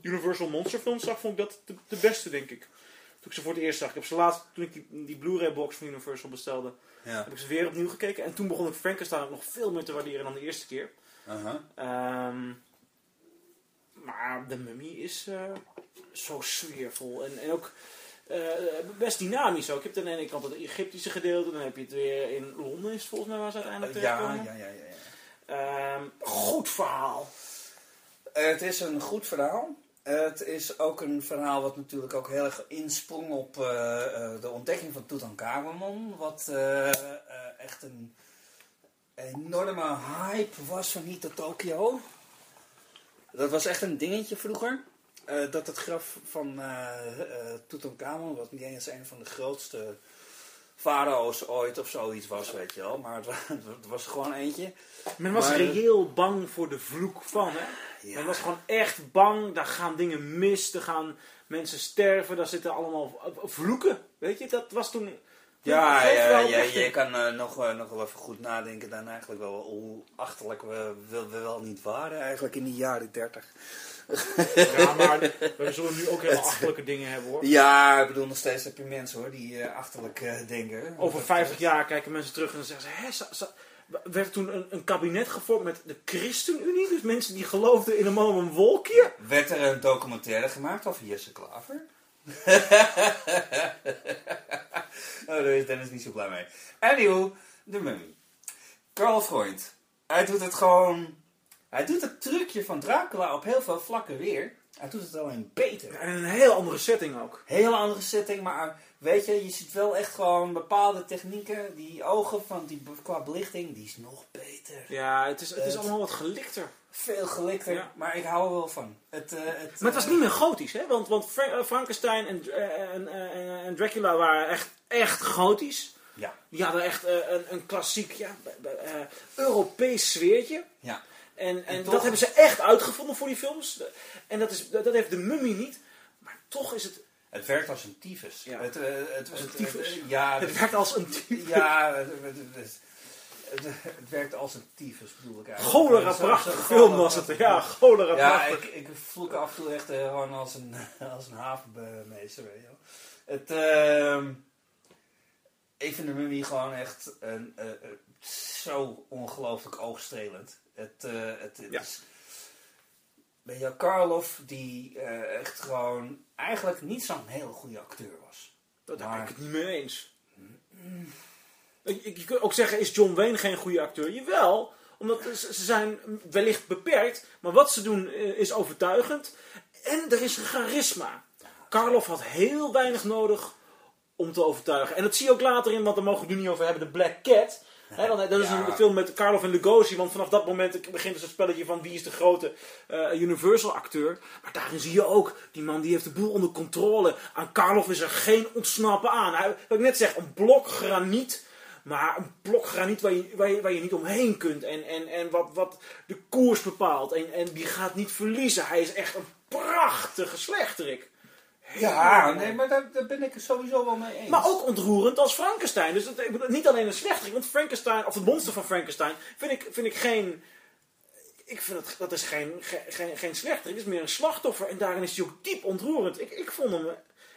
Universal Monster films zag, vond ik dat de, de beste, denk ik. Toen ik ze voor het eerst zag. Ik heb ze laatst, toen ik die, die Blu-ray box van Universal bestelde, Ja. heb ik ze weer opnieuw gekeken. En toen begon ik Frankenstein ook nog veel meer te waarderen dan de eerste keer. Ehm, maar de Mummy is eh, zo sfeervol. En, en ook eh, best dynamisch ook. Je hebt aan de ene kant het Egyptische gedeelte. Dan heb je het weer in Londen is volgens mij waar ze uiteindelijk Ja, terechtkomen. ja, ja, ja. ja. Ehm, goed verhaal. Het is een goed verhaal. Het is ook een verhaal wat natuurlijk ook heel erg insprong op eh, eh, de ontdekking van Tutankhamon. Wat eh, echt een enorme hype was van hier tot Tokio. Dat was echt een dingetje vroeger. Dat het graf van Tutankhamon, wat niet eens een van de grootste farao's ooit of zoiets was, weet je wel. Maar het was gewoon eentje. Men was Maar- reëel bang voor de vloek van. Hè? Ja. Men was gewoon echt bang. Daar gaan dingen mis. Er gaan mensen sterven. Daar zitten allemaal vloeken. Weet je, dat was toen... Ja, ja, ja, je kan eh, nog, eh, nog wel even goed nadenken dan eigenlijk wel hoe achterlijk we, we, we wel niet waren eigenlijk in die jaren 30. Ja, maar we zullen nu ook hele achterlijke dingen hebben hoor. Ja, ik bedoel nog steeds heb je mensen hoor die eh, achterlijk denken. Over 50 jaar kijken mensen terug en dan zeggen ze... Hè, werd toen een, een kabinet gevormd met de ChristenUnie? Dus mensen die geloofden in een man een wolkje? Werd er een documentaire gemaakt over Jesse Klaver? oh, daar is Dennis niet zo blij mee. Anywho, de mummy. Carl Freund. Hij doet het gewoon... Hij doet het trucje van Dracula op heel veel vlakken weer. Hij doet het alleen beter. En een heel andere setting ook. Hele andere setting, maar weet je, je ziet wel echt gewoon bepaalde technieken. Die ogen van die qua belichting, die is nog beter. Ja, het is, het is allemaal wat gelikter. Veel gelikter, Ja. maar ik hou er wel van. Het, eh, het, Maar het was eh, niet meer gotisch, hè? Want, want Fra- eh, Frankenstein en, en, en Dracula waren echt, echt gotisch. Ja, Die hadden echt een, een klassiek ja, Europees sfeertje. ja. En, en, toch- dat hebben ze echt uitgevonden voor die films. En dat, is, dat heeft de mummy niet. Maar toch is het... Het werkt als een tyfus. Ja. Het, eh, het, Als een het- tyfus. het- ja, Het werkt als een... ja het, het, het- het- het werkt als een tyfus, bedoel ik eigenlijk. Cholera prachtige zo- film was het. Ja, cholera Ja, prachtig. ik, ik vloek af en toe echt eh, gewoon als een, als een havenmeester, weet je wel. Het, ehm, ik vind de mummy gewoon echt een, eh, eh, zo ongelooflijk oogstrelend. Het, eh, het, het Ja. is... Je Karloff, die eh, echt gewoon eigenlijk niet zo'n hele goede acteur was. Daar ben Maar- ik het niet mee eens. Je kunt ook zeggen, is John Wayne geen goede acteur? Jawel, omdat ze zijn wellicht beperkt. Maar wat ze doen eh, is overtuigend. En er is charisma. Karloff had heel weinig nodig om te overtuigen. En dat zie je ook later in, want daar mogen we nu niet over hebben, de Black Cat. Dan, dat is Ja. een film met Karloff en Lugosi, want vanaf dat moment begint dus het spelletje van wie is de grote eh, Universal acteur. Maar daarin zie je ook, die man die heeft de boel onder controle. Aan Karloff is er geen ontsnappen aan. Hij, wat ik net zeg, een blok graniet. Maar een blok graniet waar je, waar je, waar je niet omheen kunt. En, en, en wat, wat de koers bepaalt. En, en die gaat niet verliezen. Hij is echt een prachtige slechterik. Ja, nee, maar daar, daar ben ik het sowieso wel mee eens. Maar ook ontroerend als Frankenstein. Dus ik niet alleen een slechterik. Want Frankenstein, of het monster van Frankenstein, vind ik, vind ik geen... Ik vind het, dat is geen, geen, geen, geen slechterik. Het is meer een slachtoffer. En daarin is hij ook diep ontroerend. Ik, ik vond hem...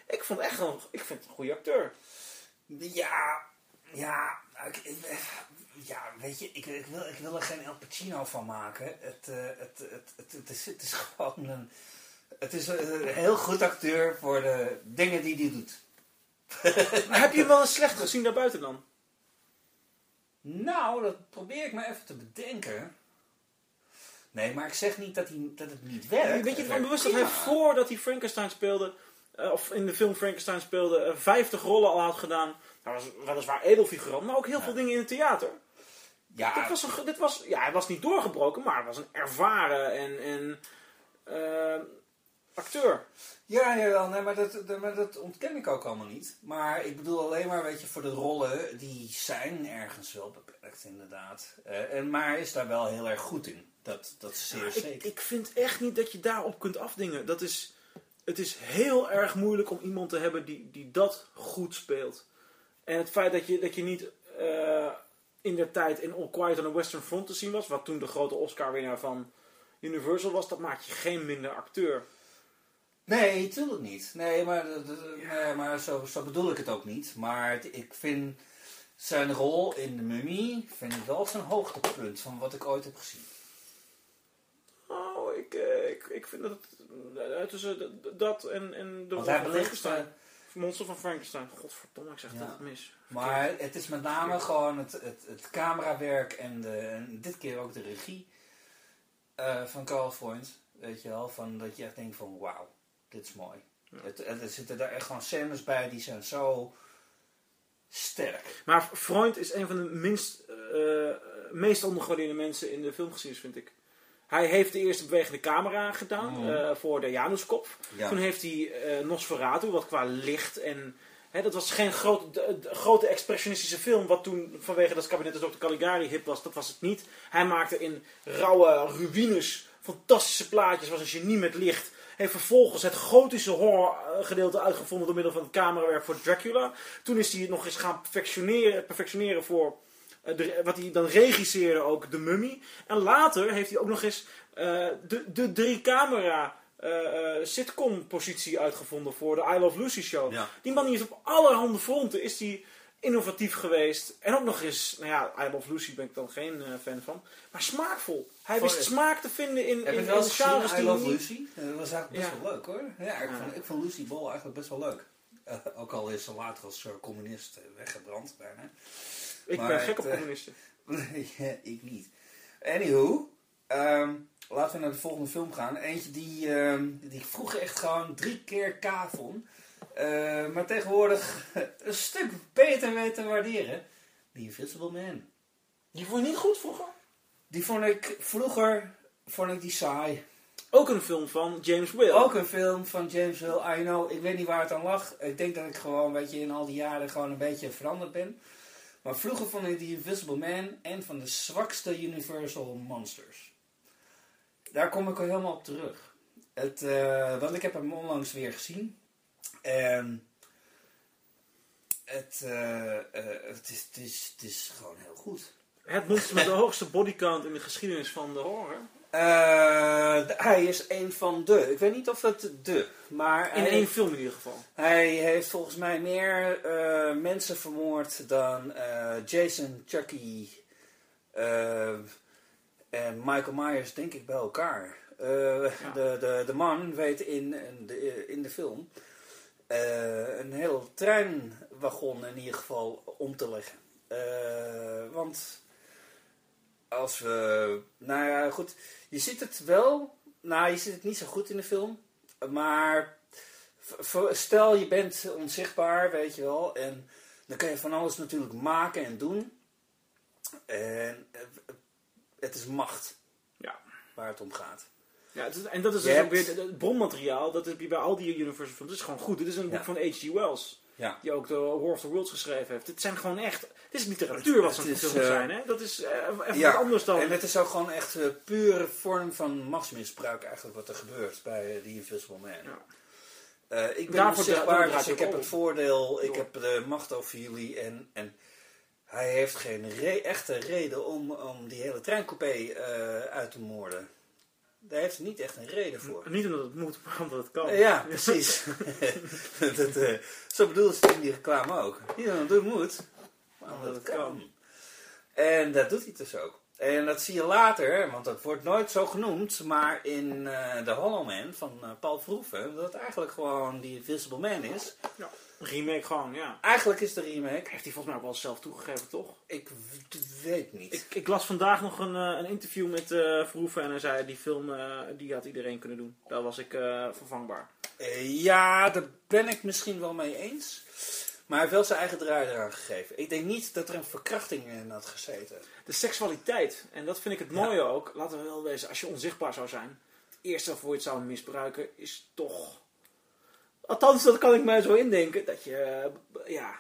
Ik vond echt een, ik vind het een goede acteur. Ja, ja, ik, ik- ja, weet je, ik, ik, wil, ik wil er geen El Pacino van maken. Het, eh, het, het, het, het, is, het is gewoon een... Het is een heel goed acteur voor de dingen die hij doet. Maar heb je hem wel eens slecht gezien daarbuiten dan? Nou, dat probeer ik maar even te bedenken. Nee, maar ik zeg niet dat, hij, dat het niet werkt. Weet je Het bewust dat hij voordat hij Frankenstein speelde... eh, of in de film Frankenstein speelde, eh, 50 rollen al had gedaan. Hij was weliswaar edelfigurant, maar ook heel veel dingen in het theater. Ja, Dit was een, dit was, ja, hij was niet doorgebroken, maar hij was een ervaren en, en eh, acteur. Ja, jawel, nee, maar, dat, dat- maar dat ontken ik ook allemaal niet. Maar ik bedoel alleen maar, weet je, voor de rollen, die zijn ergens wel beperkt, inderdaad. Eh, en, maar hij is daar wel heel erg goed in. Dat, dat is zeer ik, zeker. ik vind echt niet dat je daarop kunt afdingen. Dat is, het is heel erg moeilijk om iemand te hebben die, die dat goed speelt. En het feit dat je, dat je niet eh, in der tijd in All Quiet on the Western Front te zien was, wat toen de grote Oscar-winnaar van Universal was, dat maakt je geen minder acteur. Nee, tuurlijk niet. Nee, maar, dat- dat- nee, maar zo, zo bedoel ik het ook niet. Maar het- ik vind zijn rol in de mummie, vind ik wel zijn hoogtepunt van wat ik ooit heb gezien. Oh, ik, eh, ik, ik vind dat het, eh, tussen dat en, en de Want hij belicht, Frankenstein. Monster van Frankenstein. Godverdomme, ik zeg Ja. toch mis. Maar het is met name gewoon het, het, het camerawerk en, de, en dit keer ook de regie eh, van Carl Freund. Weet je wel, van dat je echt denkt van wauw, dit is mooi. Het- er zitten daar echt gewoon scènes bij die zijn zo sterk. Maar Freund is een van de minst, eh, meest ondergewaardeerde mensen in de filmgeschiedenis, vind ik. Hij heeft de eerste bewegende camera gedaan Mhm. eh, voor de Januskop. Ja. Toen heeft hij eh, Nosferatu, wat qua licht en... Hè, dat was geen grote, de- de- grote expressionistische film, wat toen vanwege dat kabinet als Dr. Caligari hip was. Dat was het niet. Hij maakte in rauwe ruïnes fantastische plaatjes, was een genie met licht. Heeft vervolgens het gotische horrorgedeelte uitgevonden door middel van het camerawerk voor Dracula. Toen is hij het nog eens gaan perfectioneren, perfectioneren voor eh, de- wat hij dan regisseerde ook, de mummy. En later heeft hij ook nog eens eh, de, de drie camera eh, sitcom positie uitgevonden voor de I Love Lucy show. Ja. Die man die is op allerhande fronten is die innovatief geweest. En ook nog eens, nou ja, I Love Lucy ben ik dan geen eh, fan van. Maar smaakvol. Hij wist smaak te vinden in, in, in de genres I Love Lucy? Dat was eigenlijk best Ja. wel leuk hoor. Ja, ik, Ja. Vond, ik vond Lucy Ball eigenlijk best wel leuk. Ook al is ze later als eh, communist eh, weggebrand bijna. Ik Maar ben gek het, op communisten. Ik niet. Anywho, ehm, laten we naar de volgende film gaan. Eentje die, ehm, die ik vroeger echt gewoon drie keer K vond. Eh, maar tegenwoordig een stuk beter weet te waarderen. The Invisible Man. Die vond je niet goed vroeger? Die vond ik vroeger vond ik die saai. Ook een film van James Whale. Ook een film van James Hill. I know, ik weet niet waar het aan lag. Ik denk dat ik gewoon, weet je, in al die jaren gewoon een beetje veranderd ben. Maar vroeger vond ik The Invisible Man een van de zwakste Universal Monsters. Daar kom ik al helemaal op terug. Het, eh, want ik heb hem onlangs weer gezien. En het, eh, eh, het, is, het, is, het is gewoon heel goed. Het monster met de hoogste bodycount in de geschiedenis van de horror. Eh, de- hij is een van de. Ik weet niet of het de, maar In hij, één film in ieder geval. hij heeft volgens mij meer mensen vermoord dan Jason, Chucky en Michael Myers, denk ik, bij elkaar. De, de, de man weet in, in, de, in de film eh, een heel treinwagon in ieder geval om te leggen. Eh, want als we. Nou ja, goed. Je ziet het wel. Nou, je ziet het niet zo goed in de film. Maar stel je bent onzichtbaar, weet je wel. En dan kan je van alles natuurlijk maken en doen. En eh, het is macht Ja. waar het om gaat. Ja, het is- en dat is dus ook weer het- het bronmateriaal. Dat heb je bij al die Universal films. Het is gewoon goed. Dit is een boek van H.G. Wells. Ja. Die ook de War of the Worlds geschreven heeft. Dit zijn gewoon echt... Het is literatuur wat Het zo'n is, films eh, zijn. Hè? Dat is eh, even Ja, wat anders dan... En het is ook gewoon echt een pure vorm van machtsmisbruik eigenlijk wat er gebeurt bij eh, The Invisible Man. Ja. Eh, ik ben Daarvoor onzichtbaar, dus ik heb het voordeel, ik heb de macht over jullie en, en hij heeft geen re- echte reden om, om die hele treincoupé eh, uit te moorden. Daar heeft hij niet echt een reden voor. Niet omdat het moet, maar omdat het kan. Eh, ja, precies. dat, eh, zo bedoelde ze het in die reclame ook. Niet omdat het moet, maar omdat het kan. En dat doet hij dus ook. En dat zie je later, want dat wordt nooit zo genoemd, maar in eh The Hollow Man van eh, Paul Verhoeven, dat het eigenlijk gewoon die Invisible Man is. Ja. Remake gewoon, ja. Eigenlijk is de remake, Heeft hij volgens mij ook wel zelf toegegeven, toch? ik weet niet. Ik, ik las vandaag nog een, eh, een interview met eh Verhoeven en hij zei die film eh, die had iedereen kunnen doen. Daar was ik vervangbaar. Ja, daar ben ik misschien wel mee eens. Maar hij heeft wel zijn eigen draai eraan gegeven. Ik denk niet dat er een verkrachting in had gezeten. De seksualiteit, en dat vind ik het mooie ook, laten we wel wezen, als je onzichtbaar zou zijn, het eerste waarvoor je het zou misbruiken is toch. Althans, dat kan ik mij zo indenken, dat je, eh, ja.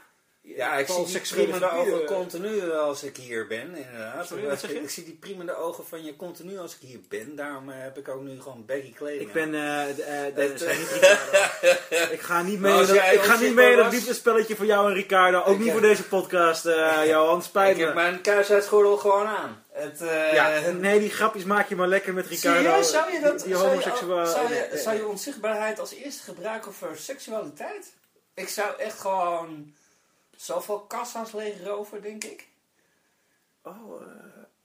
Ja, ik zie die priemende ogen gebieden- continu als ik hier ben, inderdaad. Sorry? Ik zie die priemende ogen van je continu als ik hier ben. Daarom eh, heb ik ook nu gewoon baggy kleding Ik ben eh eh, Dennis. Ik ga niet mee, dat, ik ga niet mee in dat liefdespelletje voor jou en Ricardo. Ook niet voor deze podcast, eh Johan. Spijt Ik heb me. mijn kuisheidsgordel gewoon aan. Het, eh, Ja, nee, die grapjes maak je maar lekker met Ricardo. Serieus, zou je dat... Die, die zou, zou, eh, eh, zou je onzichtbaarheid als eerste gebruiken voor seksualiteit? Ik zou echt gewoon zoveel kassa's leegroven, denk ik. Oh, eh.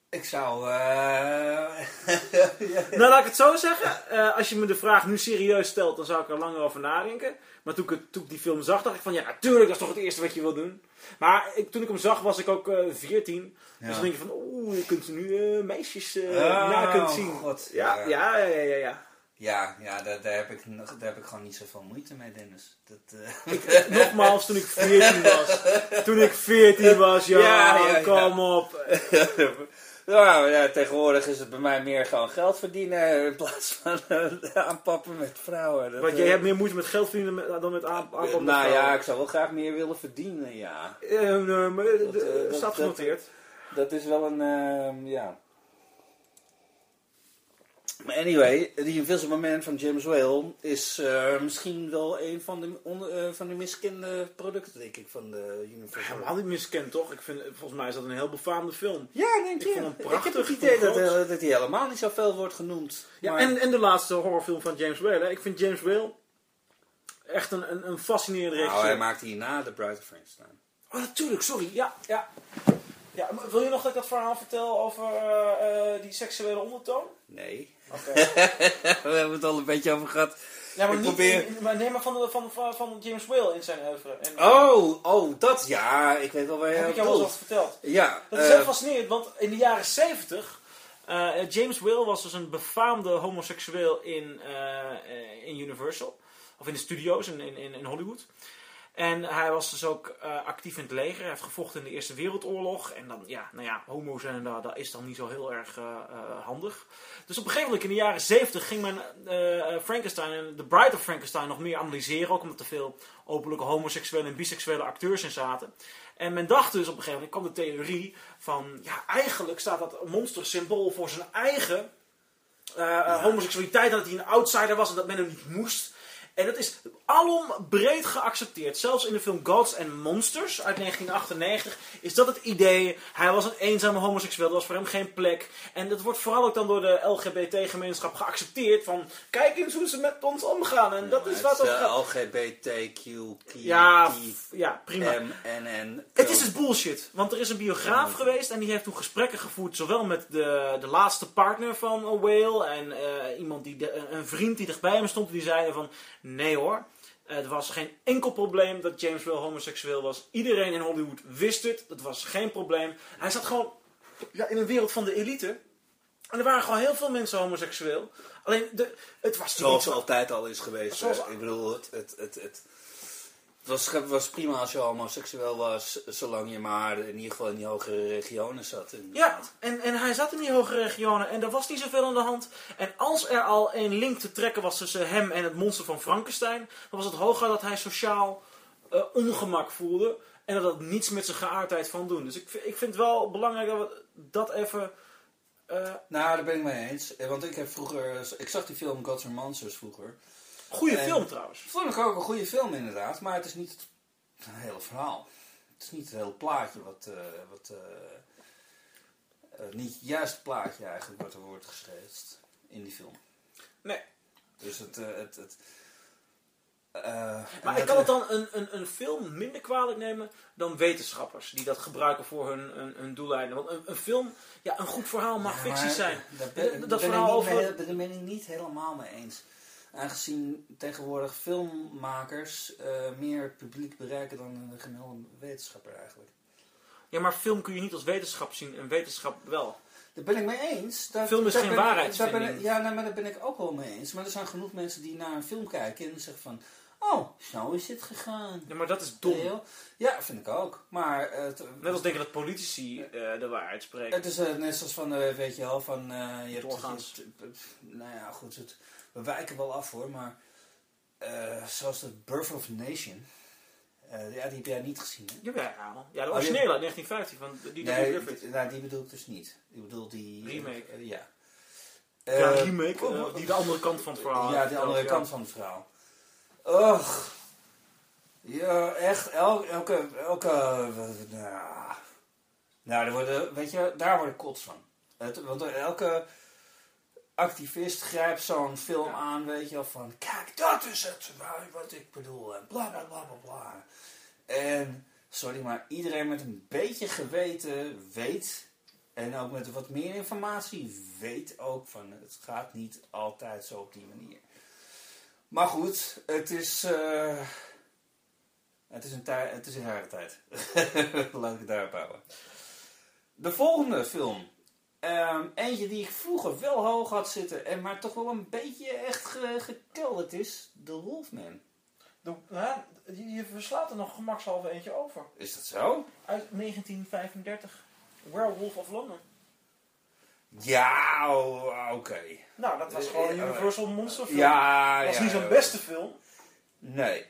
Ik zou... eh, Nou, laat ik het zo zeggen. Eh, als je me de vraag nu serieus stelt, dan zou ik er langer over nadenken. Maar toen ik, het- toen ik die film zag, dacht ik van ja, natuurlijk, dat is toch het eerste wat je wil doen. Maar ik, toen ik hem zag, was ik ook eh 14. Dus dan denk je van, oeh, je kunt nu eh, meisjes Oh, na kunt zien. God, ja, ja. ja, ja, ja, ja. Ja. ja, ja daar, daar, heb ik, daar heb ik gewoon niet zoveel moeite mee, Dennis. Dat, eh, Nogmaals, toen ik 14 was. Toen ik 14 was, ja, Ja, ja, ja. kom op. Nou ja, tegenwoordig is het bij mij meer gewoon geld verdienen in plaats van eh, aanpappen met vrouwen. Dat, Want jij eh, hebt meer moeite met geld verdienen met- dan met aan- aankomen. met Nou ja, vrouwen. ik zou wel graag meer willen verdienen, ja. Eh, nee, maar dat, Dat, eh, dat- staat genoteerd. Dat is wel een, ehm, ja. Maar anyway, die Invisible Man van James Whale is eh, misschien wel een van de, eh, van de miskende producten, denk ik, van de Universal. Helemaal niet miskend, toch? Ik vind, volgens mij is dat een heel befaamde film. Ja, denk Ik je? vond hem ik prachtig, heb het ik idee dat, eh, dat hij helemaal niet zoveel wordt genoemd. Ja, Maar- en, en de laatste horrorfilm van James Whale. hè. Ik vind James Whale echt een, een, een fascinerende nou, regisseur. hij maakte hierna The Bride of Frankenstein. Oh, natuurlijk, sorry. Ja, ja. Ja, wil je nog dat ik dat verhaal vertel over eh, eh, die seksuele ondertoon? Nee. Oké. We hebben het al een beetje over gehad. Ja, maar, Ik niet, probeer- in- maar nee, maar van, van, van, van James Whale in zijn oeuvre. En, Oh, oh, dat ja. Ik weet wel waar je heb ik jou eens over verteld. Ja. Dat is eh, heel fascinerend, want in de jaren 70, eh, James Whale was dus een befaamde homoseksueel in, eh, eh, in Universal. Of in de studio's in, in, in Hollywood. En hij was dus ook eh, actief in het leger. Hij heeft gevochten in de Eerste Wereldoorlog. En dan, ja, nou ja, homo zijn, dat, dat is dan niet zo heel erg eh, eh, handig. Dus op een gegeven moment in de jaren 70 ging men Frankenstein en The Bride of Frankenstein nog meer analyseren. Ook omdat er veel openlijke homoseksuele en biseksuele acteurs in zaten. En men dacht dus op een gegeven moment, kwam de theorie van, ja, eigenlijk staat dat monster symbool voor zijn eigen homoseksualiteit. Dat hij een outsider was en dat men hem niet moest. En dat is alom breed geaccepteerd. Zelfs in de film Gods and Monsters uit 1998 is dat het idee. Hij was een eenzame homoseksueel, er was voor hem geen plek. En dat wordt vooral ook dan door de LGBT-gemeenschap geaccepteerd. Van, kijk eens hoe ze met ons omgaan. En dat is wat gaat. LGBTQ, Ja, ja, prima. Het is dus bullshit. Want er is een biograaf geweest en die heeft toen gesprekken gevoerd. Zowel met de, de laatste partner van A Whale en eh, iemand die een- vriend die dichtbij hem stond. Die zeiden van nee hoor. Het was geen enkel probleem dat James Whale homoseksueel was. Iedereen in Hollywood wist het. Dat was geen probleem. Hij zat gewoon ja, in een wereld van de elite. En er waren gewoon heel veel mensen homoseksueel. Alleen, de, het was toen niet Zoals zo... het altijd al is geweest. Zoals-. Ik bedoel, het, het, het, het, het was, was prima als je homoseksueel was, zolang je maar in ieder geval in die hogere regionen zat. Ja, en, en hij zat in die hogere regionen en er was niet zoveel aan de hand. En als er al een link te trekken was tussen hem en het monster van Frankenstein, dan was het hooguit dat hij sociaal eh, ongemak voelde. En dat dat niets met zijn geaardheid van doen. Dus ik, vind- ik vind het wel belangrijk dat we dat even. eh Nou, daar ben ik mee eens. Eh, Want ik heb vroeger, ik zag die film Gods and Monsters vroeger. Goede film trouwens. Vond ik ook een goede film inderdaad, maar het is niet het hele verhaal. Het is niet het hele plaatje wat, eh, wat eh, niet juist plaatje eigenlijk wat er wordt geschetst in die film. Nee. Dus het, het, het Maar ik kan het dan een, een, een film minder kwalijk nemen dan wetenschappers die dat gebruiken voor hun, hun, hun doeleinden. Want een, een film, ja, een goed verhaal mag Ja, fictie zijn. Daar ben, Dat ben verhaal ik niet over- mee- daar ben ik niet helemaal mee eens. Aangezien tegenwoordig filmmakers eh, meer publiek bereiken dan een gemiddelde wetenschapper eigenlijk. Ja, maar film kun je niet als wetenschap zien en wetenschap wel. Daar ben ik mee eens. Daar, Film is daar geen ik- Ja, nee, maar daar ben ik ook wel mee eens. Maar er zijn genoeg mensen die naar een film kijken en zeggen van... Oh, zo is het gegaan. Ja, maar dat is dom. Ja, vind ik ook. Maar het, Net als denken dat politici eh, de waarheid spreken. het is net zoals van, weet je wel, van... je Doorgaans. hebt- nou ja, goed, het, we wijken wel af hoor, maar... eh, zoals de Birth of a Nation... eh, ja, die heb jij niet gezien, hè? Jawel. Ja, de Oh, originele uit 1950 van die Nee, die, nou, die bedoel ik dus niet. Ik bedoel die... Remake. eh, ja. Ja, Eh, remake, eh, die de andere kant van het verhaal Ja, vertelt, andere kant van het verhaal. Ugh. Ja, echt. Elke... elke, elke nou, nou, daar worden, weet je, daar word ik kots van. Het, want elke activist grijpt zo'n film aan, weet je wel, van... Kijk, dat is het, wat ik bedoel. En bla, bla, bla, bla, bla. En, sorry, maar iedereen met een beetje geweten weet... En ook met wat meer informatie weet ook van... Het gaat niet altijd zo op die manier. Maar goed, het is... eh, het is een, het is een rare tijd. Laat ik het daarop houden. De volgende film. Ehm, eentje die ik vroeger wel hoog had zitten, en maar toch wel een beetje echt ge gekelderd is. The Wolfman. De- ja, je, verslaat er nog gemakshalve eentje over. Is dat zo? Uit 1935. Werewolf of London. Ja, oké. Nou, dat was gewoon een Eh, Universal Monster film. Ja, Het was ja, niet zo'n beste film, Nee.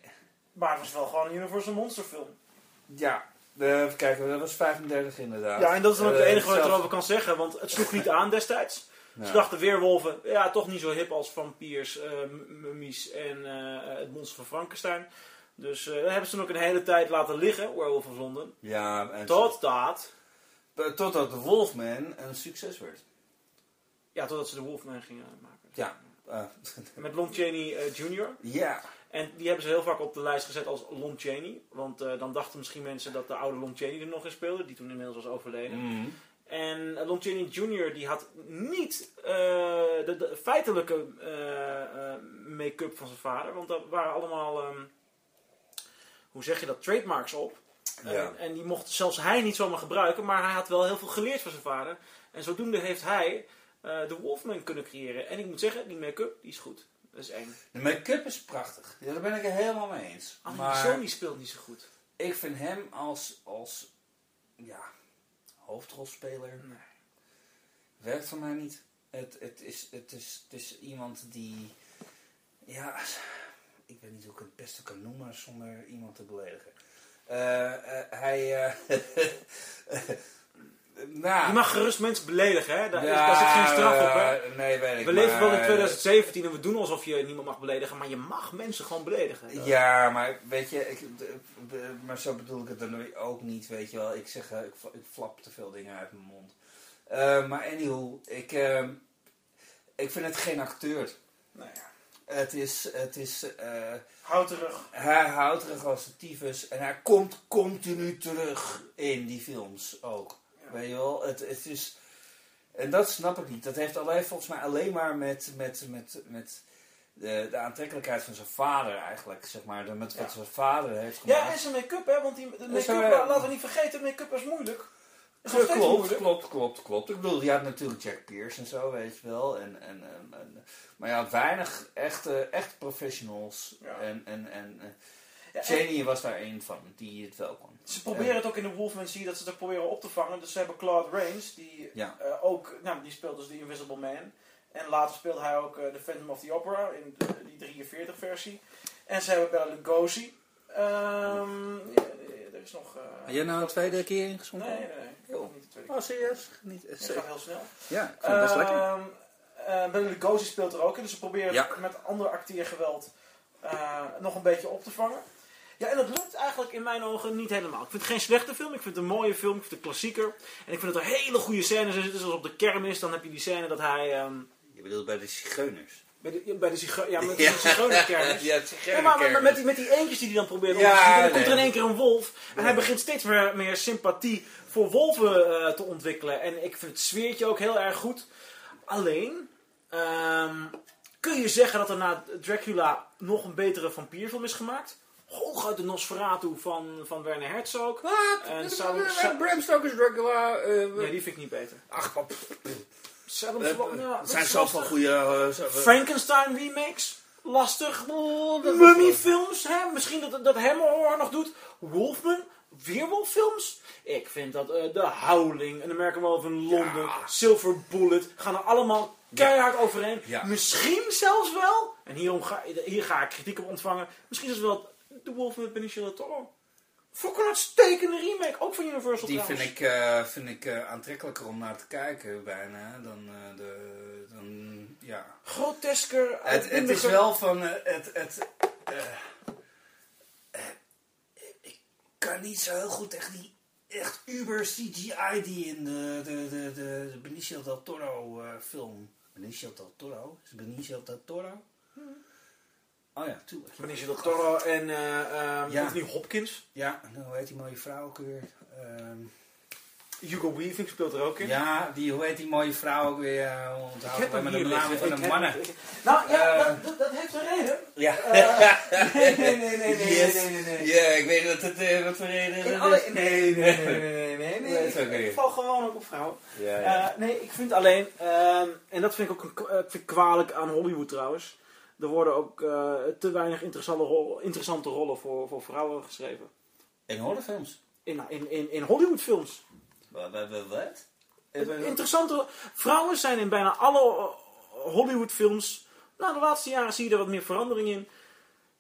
maar het was wel gewoon een Universal Monster film. Ja, eh, even kijken, dat was 35 inderdaad. Ja, en dat is dan ook de Eh, enige wat ik erover kan zeggen, want het sloeg niet aan destijds. Ja. Ze dachten weerwolven, ja, toch niet zo hip als vampiers, eh, mummies en eh, het monster van Frankenstein. Dus eh, dat hebben ze ook een hele tijd laten liggen, Werewolf of London. Ja, en Totdat, Eh, Totdat The Wolfman een succes werd. ja, totdat ze de Wolfman gingen maken. Ja. eh, Met Lon Chaney eh, Jr. ja. En die hebben ze heel vaak op de lijst gezet als Lon Chaney. Want eh, dan dachten misschien mensen dat de oude Lon Chaney er nog in speelde, die toen inmiddels was overleden. Mhm. En eh, Lon Chaney Jr. die had niet eh, de, de feitelijke make-up van zijn vader. Want dat waren allemaal, ehm, hoe zeg je dat, trademarks op. Ja. En, en die mocht zelfs hij niet zomaar gebruiken, maar hij had wel heel veel geleerd van zijn vader. En zodoende heeft hij de Wolfman kunnen creëren. En ik moet zeggen, die make-up, die is goed. Dat is eng. De make-up is prachtig. Ja, daar ben ik het helemaal mee eens. Alleen maar Sony speelt niet zo goed. ik vind hem als, als ja, hoofdrolspeler Nee. werkt voor mij niet. Het, het, is, het, is, het is iemand die, ja, ik weet niet hoe ik het beste kan noemen zonder iemand te beledigen. Eh, eh, hij, eh, nou, Je mag gerust mensen beledigen, hè? Daar, is- daar zit geen straf op, hè? eh, nee, weet ik. We leven wel in maar- 2017 en we doen alsof je niemand mag beledigen, maar je mag mensen gewoon beledigen. Ja, maar weet je, ik, maar zo bedoel ik het dan ook niet, weet je wel. Ik zeg, eh, ik, fla- ik flap te veel dingen uit mijn mond. Eh, maar anyhow, ik, eh, ik vind het geen acteur. Nou ja. Het is, het is, eh, Houd terug. hij houdt er als de tyfus en hij komt continu terug in die films ook. Weet je wel, het, het is, en dat snap ik niet. Dat heeft alleen, volgens mij alleen maar met, met, met, met de, de aantrekkelijkheid van zijn vader eigenlijk, zeg maar. De- Met wat Ja. zijn vader heeft Ja, gemaakt. en zijn make-up, hè? Want die de make-up, la- ja. laten we niet vergeten, make-up is moeilijk. Is Ja, klopt, klopt, klopt, klopt. Ik bedoel, je had natuurlijk Jack Pierce en zo, weet je wel. En, en, en, en- maar had weinig echte, echt professionals. Ja. En, en, en, eh, Ja, was daar één van, die het wel kon. Ze proberen het ook in de Wolfman, zie dat ze het ook proberen op te vangen. Dus ze hebben Claude Rains, die Ja. eh, ook, nou, die speelt dus The Invisible Man. En later speelt hij ook eh, The Phantom of the Opera in de- die 43 versie. En ze hebben Bela Lugosi. Ehm, ja, er is nog... eh, jij nou een tweede keer ingezongen? Nee, nee, nee. Ik Oh. niet de tweede Oh, serieus? Niet, keer. Het gaat heel snel. Ja, ik vind het best lekker. Ehm, eh, Lugosi speelt er ook in, dus ze proberen Ja. het met andere acteergeweld eh, nog een beetje op te vangen. Ja, en dat lukt eigenlijk in mijn ogen niet helemaal. Ik vind het geen slechte film, ik vind het een mooie film, ik vind het een klassieker. En ik vind dat er hele goede scènes in zitten, zoals op de kermis, dan heb je die scène dat hij... ehm, Je bedoelt bij de zigeuners? bij de, bij de zigeu- ja, met de zigeunerkermis. Ja, maar, maar- maar met, die, met die eentjes die hij dan probeert om Ja, te schieten, dan komt er in één keer een wolf. En hij begint steeds meer, meer sympathie voor wolven eh, te ontwikkelen. En ik vind het sfeertje ook heel erg goed. Alleen, ehm, kun je zeggen dat er na Dracula nog een betere vampierfilm is gemaakt? Hooguit de Nosferatu van, van Werner Herzog. Wat? En Eh, eh, Bram Stoker's Dracula. eh, Ja, die vind ik niet beter. Ach, wat- Zelfs, eh, wel- ja, er zijn zoveel goede... eh, Frankenstein remakes. Lastig. dat- Mummy-films. Hè? Misschien dat, dat Hammer Horror nog doet. Wolfman. Weerwolffilms. Ik vind dat eh The Howling. En American Wolf in Londen. Ja. Silver Bullet. Gaan er allemaal keihard overheen. Ja. Misschien zelfs wel. En hierom ga, hier ga ik kritiek op ontvangen. Misschien zelfs wel The Wolf met Benicio del Toro. Voor een uitstekende remake. Ook van Universal Die trouwens. vind ik, eh, vind ik eh, aantrekkelijker om naar te kijken bijna dan, eh, de, dan ja. Grotesker. Het, het is wel van het, het ik kan niet zo heel goed echt die echt uber CGI die in de, de, de, de, de Benicio del Toro film. Benicio del Toro? Is Benicio del Toro? Oh ja, tuurlijk. Benicio del Toro en eh ehm, Ja. Hopkins. Ja, en hoe heet die mooie vrouw ook weer? Ehm, Hugo Weaving speelt er ook in. ja, die, hoe heet die mooie vrouw ook weer? Uh, onthouden heb we hem met de namen van de mannen. Nou ja, Eh, dat, dat, dat heeft een reden. Ja. nee, nee, nee, nee, nee, Yes. nee, nee, nee. Ja, ik weet wat het eh, wat voor reden In het alle- is. nee, nee, nee, nee, nee, nee, Nee, is nee. Ik val gewoon ook op vrouwen. Ja, ja. Eh, nee, ik vind alleen, ehm, en dat vind ik ook eh, ik vind kwalijk aan Hollywood trouwens. Er worden ook eh, te weinig interessante, rol- interessante rollen voor, voor vrouwen geschreven. In horrorfilms. In, in, in, in Hollywoodfilms. Wat? wat? Interessante vrouwen zijn in bijna alle eh, Hollywoodfilms. Nou, de laatste jaren zie je er wat meer verandering in.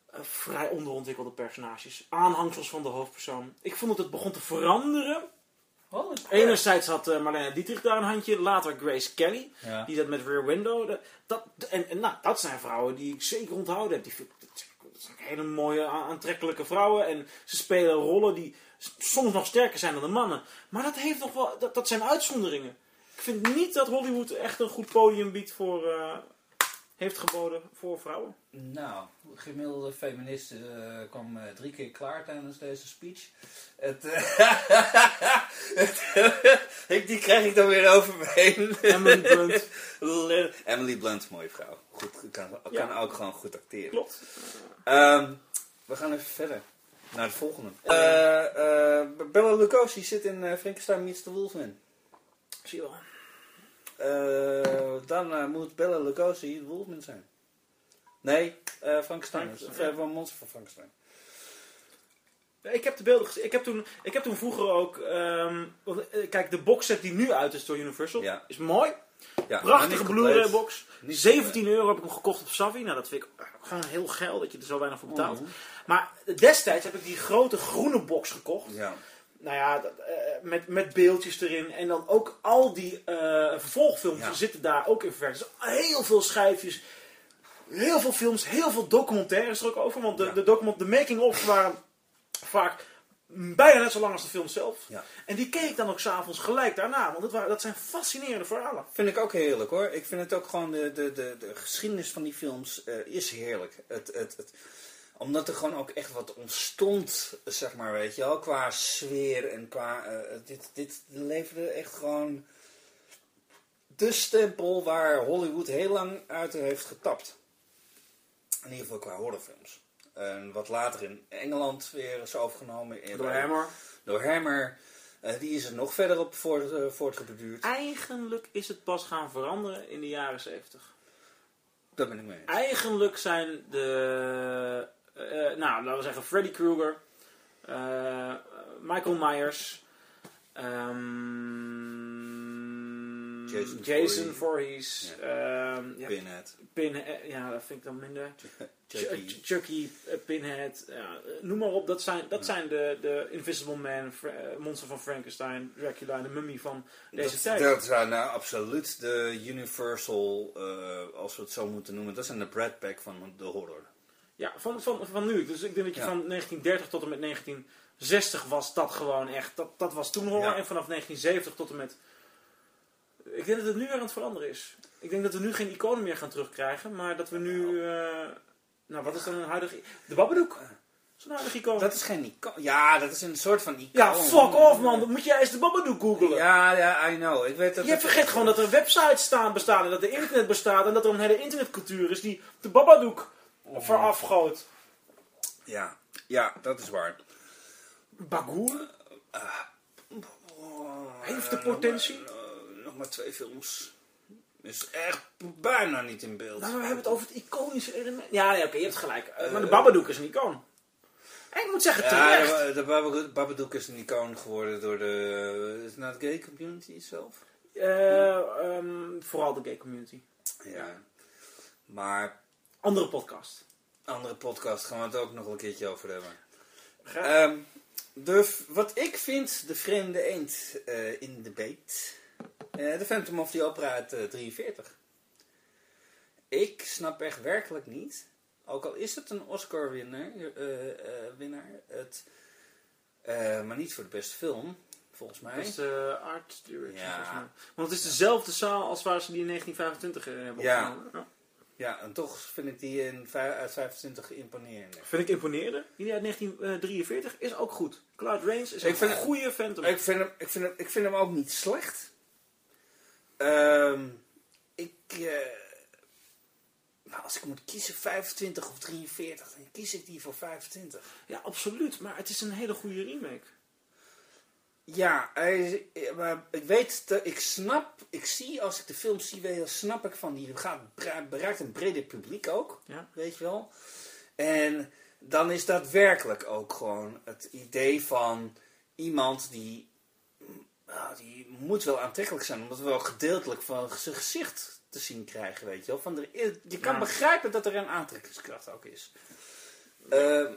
Eh, vrij onderontwikkelde personages. Aanhangsels van de hoofdpersoon. Ik vond dat het begon te veranderen. Enerzijds had eh, Marlene Dietrich daar een handje. Later Grace Kelly. Ja. Die dat met Rear Window. de- dat, en, en nou, dat zijn vrouwen die ik zeker onthouden heb. Die, dat zijn- hele mooie, aantrekkelijke vrouwen. En ze spelen rollen die soms nog sterker zijn dan de mannen. Maar dat, heeft nog wel, dat, dat zijn uitzonderingen. Ik vind niet dat Hollywood echt een goed podium biedt voor, eh, heeft geboden voor vrouwen. Nou, de gemiddelde feminist eh, kwam eh, drie keer klaar tijdens deze speech. Het, eh, die krijg ik dan weer over me heen. Emily Blunt. Emily Blunt, mooie vrouw. Goed, kan, kan Ja. ook gewoon goed acteren. Klopt. Ehm, we gaan even verder naar het volgende. Eh, Bella Lugosi zit in Frankenstein Meets the Wolfman. Zie je wel. Eh, dan eh, moet Bella Lugosi de Wolfman zijn. Nee, eh Frankenstein. Eh, wel Monster van Frankenstein. Ik heb de beelden gezien. Ik heb toen, ik heb toen vroeger ook... ehm, eh, kijk, de boxset die nu uit is door Universal Ja. is mooi. Ja, Prachtige Blu-ray box. Niet 17 euro heb ik hem gekocht op Savvy. Nou, dat vind ik gewoon heel geil dat je er zo weinig voor betaalt. Mhm. Maar destijds heb ik die grote groene box gekocht. Ja. Nou ja, dat, eh, met, met beeldjes erin. En dan ook al die eh, vervolgfilms Ja. zitten daar ook in verwerkt. Dus heel veel schijfjes. Heel veel films, heel veel documentaires er ook over. Want de, Ja. de, document, de making-of waren vaak bijna net zo lang als de film zelf. Ja. En die keek ik dan ook s'avonds gelijk daarna. Want dat, waren, dat zijn fascinerende verhalen. Vind ik ook heerlijk hoor. Ik vind het ook gewoon, de, de, de, de geschiedenis van die films eh, is heerlijk. Het, het, het, omdat er gewoon ook echt wat ontstond, zeg maar, weet je wel. Qua sfeer en qua... eh, dit, dit leverde echt gewoon de stempel waar Hollywood heel lang uit heeft getapt. In ieder geval qua horrorfilms. En wat later in Engeland weer is overgenomen. In, Door Hammer. Door Hammer. Eh, die is er nog verder op voort, eh, voortgeborduurd. Eigenlijk is het pas gaan veranderen in de jaren 70. Daar ben ik mee eens. Eigenlijk zijn de, nou, laten we zeggen, Freddy Krueger, eh, Michael Myers, ehm, Jason Jason Voorhees. Voorhees, ehm, ja, Pinhead. Pinhead, ja, dat vind ik dan minder. Chucky. Ch- Chucky, eh, Pinhead, ja, eh, noem maar op. Dat zijn, dat zijn de, de Invisible Man, Fra- eh, Monster van Frankenstein, Dracula en de Mummy van deze dat, tijd. dat zijn nou absoluut de Universal, eh, als we het zo moeten noemen. Dat zijn de Brad Pack van de horror. Ja, van, van, van nu. Dus ik denk dat je Ja. van 1930 tot en met 1960 was dat gewoon echt. Dat, dat was toen horror. Ja. En vanaf 1970 tot en met. Ik denk dat het nu weer aan het veranderen is. Ik denk dat we nu geen iconen meer gaan terugkrijgen. Maar dat we nu. eh, nou, wat is dan een huidige. De is een huidige icoon. Dat is geen icoon. Ja, dat is een soort van icoon. Ja, fuck off man. Dan moet jij eens de Babadook googlen. Ja, ja, I know. Ik weet dat Je vergeet gewoon dat er websites staan, bestaan en dat er internet bestaat en dat er een hele internetcultuur is die de Babadook verafgoot. Ja. Ja, dat is waar. Bagoer? Oh, Heeft de eh, potentie? Nog maar, eh, nog maar twee films. Is echt bijna niet in beeld. Nou, we hebben het over het iconische element. Ja, nee, oké, je hebt gelijk. Eh, maar de Babadook is een icoon. En ik moet zeggen, Ja, terecht. de, de Babadook- Babadook is een icoon geworden door de... Is het nou de gay community zelf? Eh, ehm, vooral de gay community. Ja. Maar Andere podcast. andere podcast gaan we het ook nog een keertje over hebben. Graag. Ehm, de, wat ik vind de vreemde eend eh, in de beet. eh, de Phantom of the Opera uit eh, 43. Ik snap echt werkelijk niet. Ook al is het een Oscar-winnaar. eh, eh, winnaar, het, eh, maar niet voor de beste film, volgens mij. Dat is de art direction. Ja. volgens mij. Want het is dezelfde zaal als waar ze die in 1925 hebben Ja. opgenomen. Ja. Ja, en toch vind ik die in, uit 25 imponerend. Vind ik imponerend. Die uit 1943 is ook goed. Cloud Range is Ik een vind- goede Phantom. Ik vind hem, ik vind hem, ik vind hem ook niet slecht. Ehm, ik, eh, nou, als ik moet kiezen 25 of 43, dan kies ik die voor 25. Ja, absoluut. Maar het is een hele goede remake. Ja, maar ik weet, dat, ik snap, ik zie als ik de film zie, snap ik van die gaat, bereikt een breder publiek ook, Ja. weet je wel. En dan is daadwerkelijk ook gewoon het idee van iemand die, nou, die moet wel aantrekkelijk zijn, omdat we wel gedeeltelijk van zijn gezicht te zien krijgen, weet je wel. Van er, je kan Ja. begrijpen dat er een aantrekkingskracht ook is. Ehm,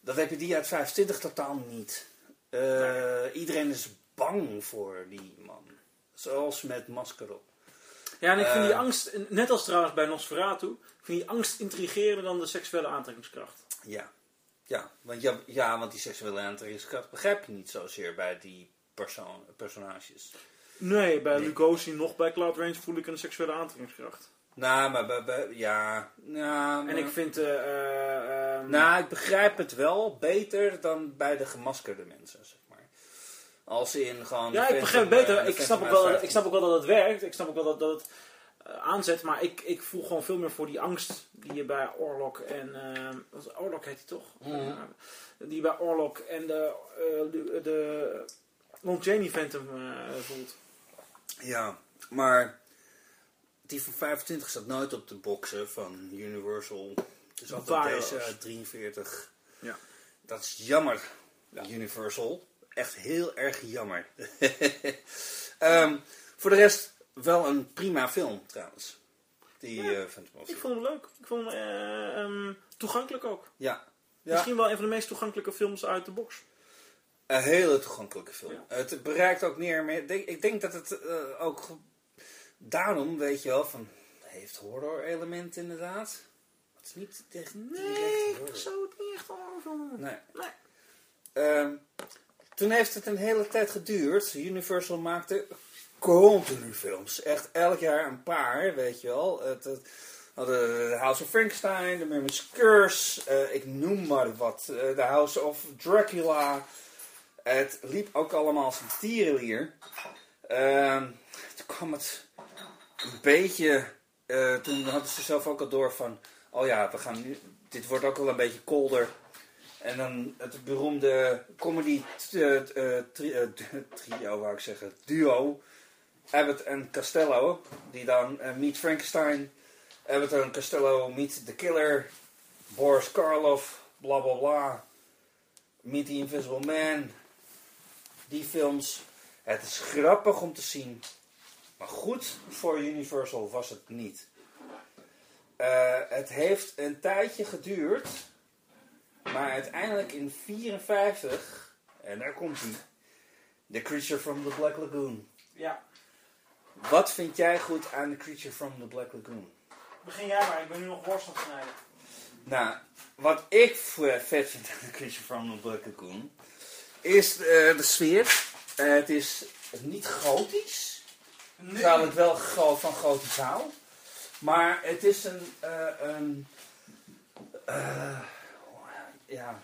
dat heb je die uit 25 totaal niet. Eh, Iedereen is bang voor die man. Zoals met masker op. Ja, en ik vind die Eh. angst, net als trouwens bij Nosferatu, ik vind die angst intrigerender dan de seksuele aantrekkingskracht. Ja. Ja, want, ja, ja, want die seksuele aantrekkingskracht begrijp je niet zozeer bij die persoon, personages. Nee, bij Nee. Lugosi nog bij Cloud Range voel ik een seksuele aantrekkingskracht. Nou, maar ja. Nou, En ik vind... ehm, Nou, ik begrijp het wel beter dan bij de gemaskerde mensen, zeg maar. Als in gewoon... ja, ik begrijp het beter. eh, Ik snap, ook wel, dat- ik snap ook wel dat het werkt. Ik snap ook wel dat, dat het aanzet. Maar ik, ik voel gewoon veel meer voor die angst die je bij Orlok en... wat Orlok heet hij toch? Ja, die bij Orlok en de, de, de Lon Chaney Phantom voelt. Ja, maar die van 25 staat nooit op de boxen van Universal. Is altijd deze uit 43. Ja. Dat is jammer, Universal. Echt heel erg jammer. Ehm, voor de rest wel een prima film trouwens. Die Ja. eh of Ik vond hem leuk. Ik vond hem eh, ehm, toegankelijk ook. Ja. ja. Misschien wel een van de meest toegankelijke films uit de box. Een hele toegankelijke film. Ja. Het bereikt ook meer. meer ik, denk, dat het eh, ook. Daarom weet je wel van. Heeft horror element inderdaad. Het is niet echt direct Nee, ik zou het niet echt horror vinden. Nee. Nee. Ehm, toen heeft het een hele tijd geduurd. Universal maakte continu films. Echt elk jaar een paar, weet je wel. Het, het, hadden de House of Frankenstein, The Mermaid's Curse, eh, ik noem maar wat. eh, The House of Dracula. Het liep ook allemaal als een tierenlier. Ehm, toen kwam het een beetje... eh, toen hadden ze zelf ook al door van... Oh ja, we gaan nu... Dit wordt ook wel een beetje colder. En dan het beroemde comedy eh, eh, eh, trio, wou ik zeggen, duo. Abbott en Costello. Die dan Meet Frankenstein. Abbott en Costello Meet the Killer. Boris Karloff. Bla bla bla. Meet the Invisible Man. Die films. Het is grappig om te zien. Maar goed voor Universal was het niet. Eh, het heeft een tijdje geduurd. Maar uiteindelijk in 54, en daar komt hij, The Creature from the Black Lagoon. Ja, Wat vind jij goed aan The Creature from the Black Lagoon? begin jij maar. Ik ben nu nog worst aan het snijden. Nou, wat ik v- vet vind aan The Creature from the Black Lagoon, is eh, de sfeer. Eh, het is niet gotisch, Nee. het wel van grote zaal. Maar het is een... Uh, een eh, ja...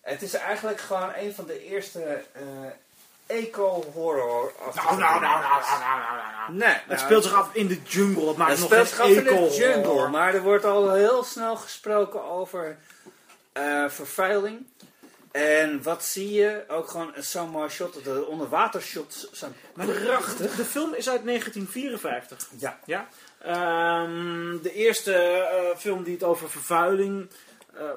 Het is eigenlijk gewoon een van de eerste eh, eco-horror nou nou nou, nou, nou, nou, nou, nou, Nee. Het speelt zich af in de jungle. Het maakt het nog speelt zich af in de jungle. Maar er wordt al heel snel gesproken over vervuiling. En wat zie je? Ook gewoon zo'n mooi shot. De onderwatershots zijn Maar prachtig. de, de film is uit 1954. Ja. Ja? Ehm, de eerste eh, film die het over vervuiling eh,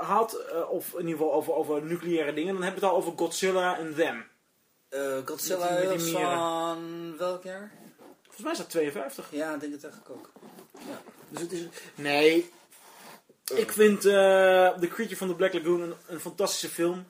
had, eh, of in ieder geval over, over nucleaire dingen, dan heb je het al over Godzilla en Them. Godzilla Met die- met die van welk jaar? Volgens mij is dat 52. Ja, ik denk het eigenlijk ook. Dus het is... Nee. Ik vind eh, The Creature from the Black Lagoon een, een fantastische film.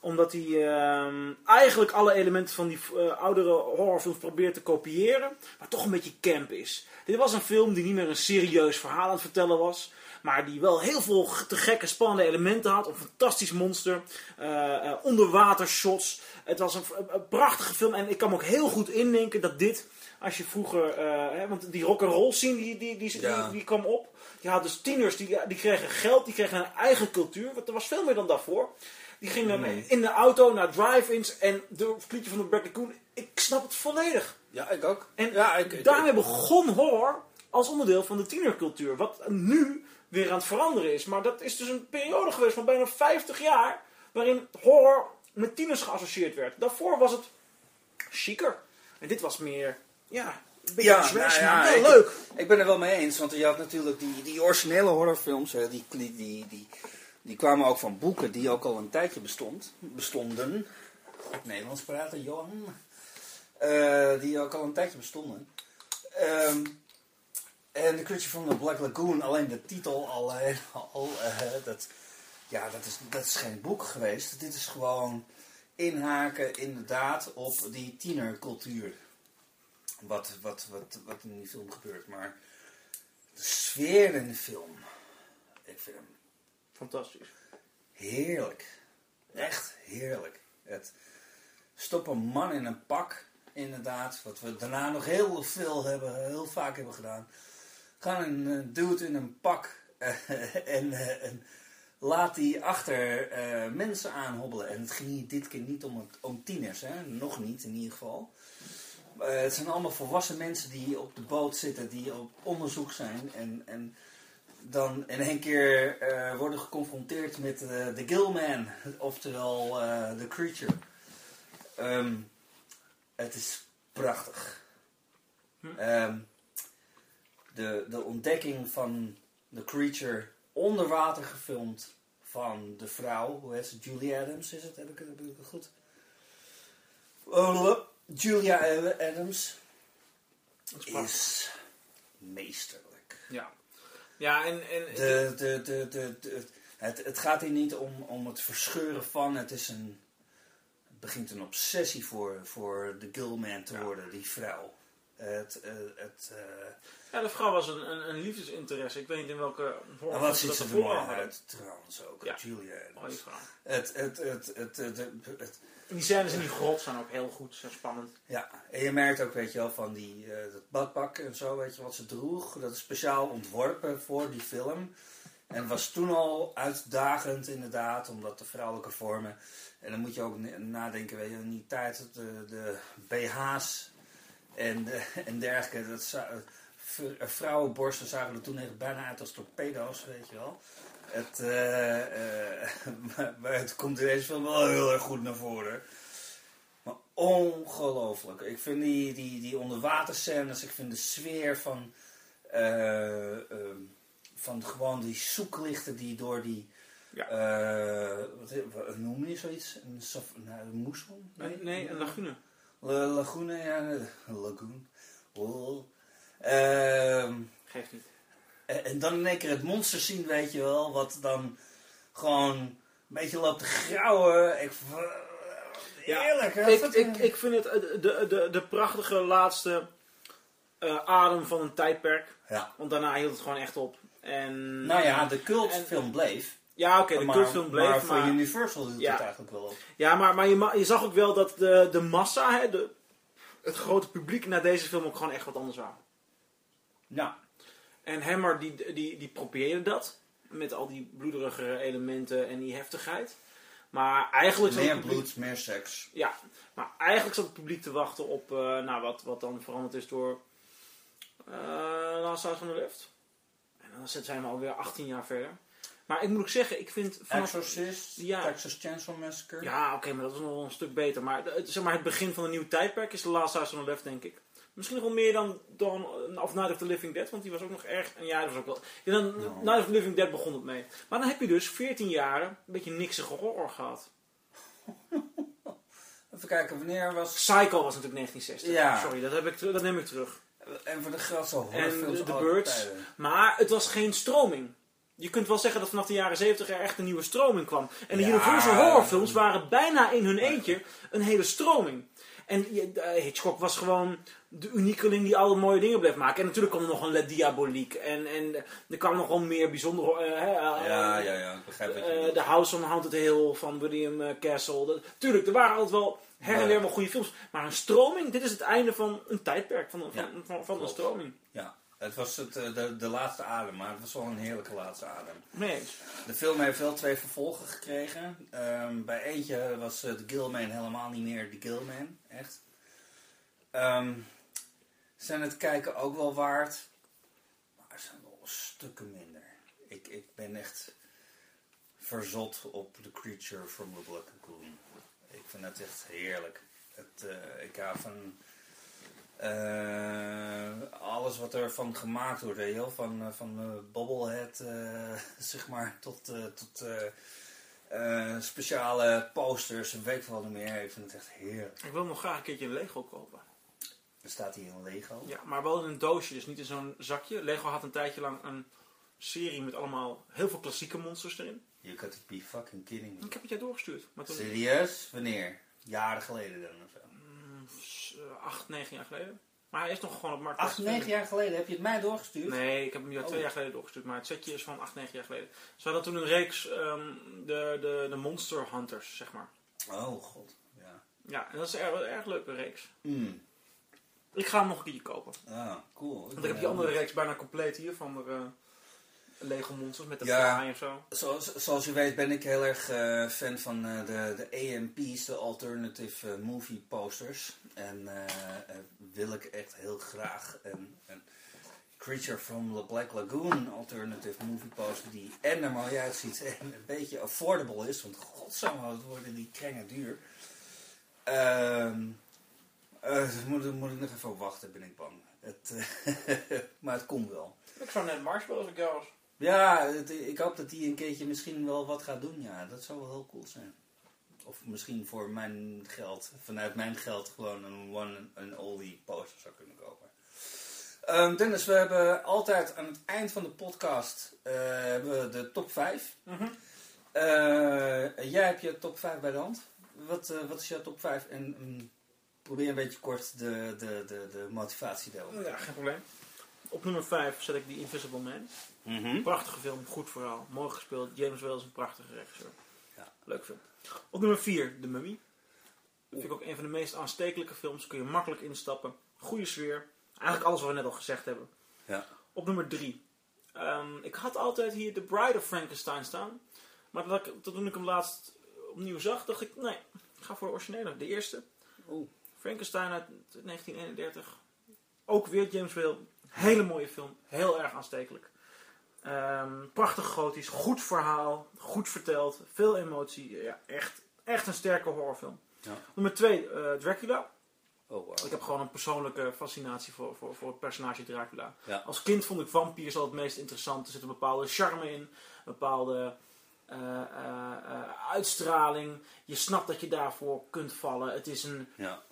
Omdat hij ehm, eigenlijk alle elementen van die eh, oudere horrorfilms probeert te kopiëren. Maar toch een beetje camp is. Dit was een film die niet meer een serieus verhaal aan het vertellen was. Maar die wel heel veel te gekke, spannende elementen had. Een fantastisch monster. eh eh, onderwatershots. Het was een, prachtige film. En ik kan me ook heel goed indenken dat dit... Als je vroeger... eh, hè, want die rock'n'roll scene die, die, die, Ja. die, die kwam op. Je had dus tieners die, die kregen geld. Die kregen een eigen cultuur. Want er was veel meer dan daarvoor. Die gingen Nee. in de auto naar drive-ins. En de liedje van de Black Lagoon. Ik snap het volledig. Ja, ik ook. En ja, ik, ik- daarmee begon horror als onderdeel van de tienercultuur. Wat nu weer aan het veranderen is. Maar dat is dus een periode geweest van bijna 50 jaar. Waarin horror met tieners geassocieerd werd. Daarvoor was het chiquer. En dit was meer, ja, Ja, trash, nou ja, wel ik- leuk. Ik ben er wel mee eens, want je had natuurlijk die, die originele horrorfilms, hè, die, die, die, die, die kwamen ook van boeken die ook al een tijdje bestond, bestonden. Goed Nederlands praten, Johan. Eh, die ook al een tijdje bestonden. Ehm, en de Creature from the Black Lagoon, alleen de titel al, al eh, dat, ja, dat, is, dat is geen boek geweest. Dit is gewoon inhaken inderdaad op die tienercultuur wat, wat, wat, wat in die film gebeurt. Maar de sfeer in de film, ik vind hem Fantastisch. heerlijk. Echt heerlijk. Het stop een man in een pak, inderdaad. Wat we daarna nog heel veel hebben, heel vaak hebben gedaan. Gaan een dude in een pak eh, en, eh, en laat die achter eh, mensen aanhobbelen. En het ging hier dit keer niet om, het, om tieners, hè? nog niet in ieder geval. Eh, het zijn allemaal volwassen mensen die op de boot zitten, die op onderzoek zijn. En, en dan in één keer eh, worden geconfronteerd met eh, de Gillman, oftewel The Creature. Ehm, het is prachtig. Ehm, de, de ontdekking van The Creature onder water gefilmd van de vrouw, hoe heet ze? Julia Adams is het? Heb ik, heb ik het goed? Julia Adams is meesterlijk. Ja. Ja, en... en De, de, de, de, de- het, het gaat hier niet om, om het verscheuren van. Het, is een, het begint een obsessie voor, voor de Gilman te worden, die vrouw. Het, eh, het, eh, ja, de vrouw was een, een, een liefdesinteresse. Ik weet niet in welke vorm en wat ziet ze er mooi uit, trouwens ook. Ja. Julia Mooie vrouw. Het, het, het, het, het, het, het- En die scènes in die grot zijn ook heel goed, zijn spannend. ja, en je merkt ook, weet je wel, van die, eh, dat badpak en zo, weet je wat ze droeg. Dat is speciaal ontworpen voor die film. En was toen al uitdagend inderdaad, omdat de vrouwelijke vormen. En dan moet je ook na- nadenken, weet je, in die tijd de, de BH's en, de, en dergelijke. Dat za- v- vrouwenborsten zagen er toen echt bijna uit als torpedo's, weet je wel. Het, eh, eh, maar, maar het komt in deze film wel heel erg goed naar voren. Maar ongelooflijk. Ik vind die, die, die onderwaterscènes, ik vind de sfeer van, eh, ehm, van gewoon die zoeklichten die door die... Ja. eh, wat, noem je zoiets? Een, nou, een moesel? Nee, nee een lagune. La, lagune, ja, lagoon. Oh. Ehm, Geeft niet. en, en dan in één keer het monster zien, weet je wel, wat dan gewoon een beetje loopt te grauwen. Ik, heerlijk, hè? Ik, ik, ik vind het eh, de, de, de prachtige laatste eh, adem van een tijdperk. Ja. Want daarna hield het gewoon echt op. En, Nou ja, de cultfilm bleef. Ja, oké, de cultfilm bleef. maar voor maar- Universal hield Ja. het eigenlijk wel op. Ja, maar, maar je, zag ook wel dat de, de massa, hè, de, het grote publiek naar deze film ook gewoon echt wat anders wou. Ja. En Hammer die, die, die probeerde dat. Met al die bloederige elementen en die heftigheid. Maar eigenlijk Meer publiek- bloed, meer seks. Ja, maar eigenlijk zat het publiek te wachten op eh, nou, wat, wat dan veranderd is door uh, Last House on the Left. En dan zijn we alweer 18 jaar verder. Maar ik moet ook zeggen, ik vind vanaf... Exorcist, Ja. Texas Chainsaw Massacre. Ja, oké, maar dat is nog wel een stuk beter. Maar, de- het, zeg maar het begin van een nieuw tijdperk is The Last House on the Left, denk ik. Misschien nog wel meer dan Dawn of Night of the Living Dead, want die was ook nog erg... En ja, dat was ook wel... Ja, dan, Night of the Living Dead begon het mee. Maar dan heb je dus 14 jaren een beetje niksige horror gehad. Even kijken, wanneer was... Psycho was natuurlijk 1960. Ja. Sorry, dat, heb ik, dat neem ik terug. En voor de grootste En horrorfilms The aller Birds. tijden. Maar het was geen stroming. Je kunt wel zeggen dat vanaf de jaren 70 er echt een nieuwe stroming kwam. En de Ja. Universal horrorfilms waren bijna in hun eentje een hele stroming. En eh, Hitchcock was gewoon de uniekeling die alle mooie dingen bleef maken. En natuurlijk kwam er nog een Le Diabolique. En, en er kwam nog wel meer bijzondere... eh, Ja, ja, ja, ik begrijp wat je bedoelt. The House on Haunted Hill van William Castle. Dat- tuurlijk, er waren altijd wel her en weer wel goede films. Maar een stroming, dit is het einde van een tijdperk. Van, van, Ja, van, van, een stroming. Ja, het was het, eh, de, de laatste adem, maar het was wel een heerlijke laatste adem. Nee. De film heeft wel twee vervolgen gekregen. Ehm, bij eentje was eh, de Gilman helemaal niet meer de Gilman, echt. Ehm, zijn het kijken ook wel waard, maar ze zijn wel stukken minder. Ik, ik ben echt verzot op The Creature from the Black Lagoon. Ik vind het echt heerlijk. Het, eh, ik hou van eh, alles wat er van gemaakt wordt, weet je wel. Van, eh, van eh, bobblehead, eh, zeg maar, tot, tot speciale posters en weet wat meer. Ik vind het echt heerlijk. Ik wil nog graag een keertje een Lego kopen. Er staat hier een Lego. Ja, maar wel in een doosje, dus niet in zo'n zakje. Lego had een tijdje lang een serie met allemaal heel veel klassieke monsters erin. You got to be fucking kidding me. Ik heb het jou doorgestuurd. Maar toen, Serieus? Wanneer? Jaren geleden dan of zo? mm, s- eh, acht, negen jaar geleden. Maar hij is nog gewoon op markt. Acht, negen jaar geleden heb je het mij doorgestuurd? Nee, ik heb hem twee Oh. jaar geleden doorgestuurd. Maar het setje is van acht, negen jaar geleden. Ze hadden toen een reeks, ehm, de, de, de Monster Hunters, zeg maar. Oh god, ja. Ja, en dat is een erg, erg leuke reeks. Hmm. Ik ga hem nog een keertje kopen. Ah, cool. Want ik heb die andere reeks bijna compleet hier van de eh, Lego Monsters met de Ja. en zo. Zoals, zoals je weet ben ik heel erg eh, fan van eh, de, de AMP's, de Alternative eh, Movie Posters. En wil ik echt heel graag een, een Creature from the Black Lagoon Alternative Movie Poster die en er mooi uitziet en een beetje affordable is. Want godsamme, wat worden die krengen duur. Ehm eh, moet, moet ik nog even op wachten, ben ik bang. Het, maar het komt wel. Ik zou net Marshmallows of Girls. Ja, het- ik hoop dat die een keertje misschien wel wat gaat doen. Ja, dat zou wel heel cool zijn. Of misschien voor mijn geld, vanuit mijn geld, gewoon een one and only poster zou kunnen kopen. Ehm, Dennis, we hebben altijd aan het eind van de podcast eh, hebben we de top 5. Mhm. jij hebt je top 5 bij de hand. Wat, eh, wat is jouw top 5? En mm, probeer een beetje kort de, de, de, de motivatie delen. Ja, geen probleem. Op nummer 5 zet ik The Invisible Man. Mhm. Prachtige film, goed verhaal, mooi gespeeld. James Whale is een prachtige regisseur. Ja. Leuk film. Op nummer 4, The Mummy. Dat vind ik ook een van de meest aanstekelijke films. Kun je makkelijk instappen. Goede sfeer. Eigenlijk alles wat we net al gezegd hebben. Ja. Op nummer 3. ik had altijd hier The Bride of Frankenstein staan. Maar dat ik, toen ik hem laatst opnieuw zag, dacht ik, nee, ik ga voor de originele. De eerste. Frankenstein uit 1931. Ook weer James Whale. Hele mooie film. Heel erg aanstekelijk. Ehm, prachtig gotisch. Goed verhaal. Goed verteld. Veel emotie. Ja, echt, echt een sterke horrorfilm. Ja. Nummer 2, Dracula. Oh, wow. Ik heb gewoon een persoonlijke fascinatie voor, voor, voor het personage Dracula. Ja. Als kind vond ik vampiers al het meest interessant. Er zit een bepaalde charme in. Een bepaalde eh, eh, eh, uitstraling. Je snapt dat je daarvoor kunt vallen. Het is een, Ja.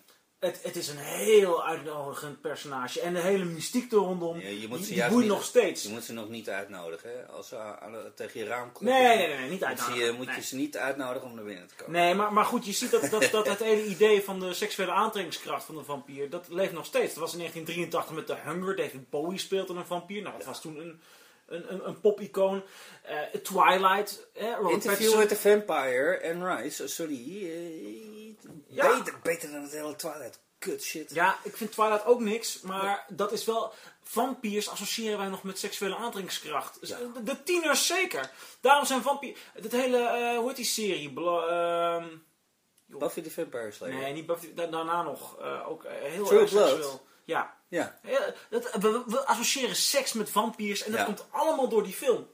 Het, het is een heel uitnodigend personage. En de hele mystiek er rondom, Ja, je moet ze die boeit niet- nog steeds. Je moet ze nog niet uitnodigen, hè? Als ze aan, tegen je raam kloppen. Nee, nee, nee, nee, niet moet uitnodigen. je, moet je ze niet uitnodigen om naar binnen te komen. Nee, maar, maar goed, je ziet dat, dat, dat het hele idee van de seksuele aantrekkingskracht van de vampier, dat leeft nog steeds. Dat was in 1983 met The Hunger, David Bowie speelde een vampier. Nou, dat was toen een, een, een, een popicoon. Eh, Twilight, eh, Robert Interview Pattinson. with the Vampire and Rise, oh, sorry. eh, Ja. beter, beter dan het hele Twilight. Kut shit. Ja, ik vind Twilight ook niks, maar dat is wel... Vampiers associëren wij nog met seksuele aantrekkingskracht. Ja. De, de tieners zeker. Daarom zijn vampiers... Het hele, eh, hoe heet die serie? Bla- ehm, Buffy the Vampire Slayer. nee, niet Buffy, da- daarna nog. eh, ook eh, heel True erg Blood. seksueel. Ja. Ja. Dat, we, we associëren seks met vampiers en dat komt allemaal door die film.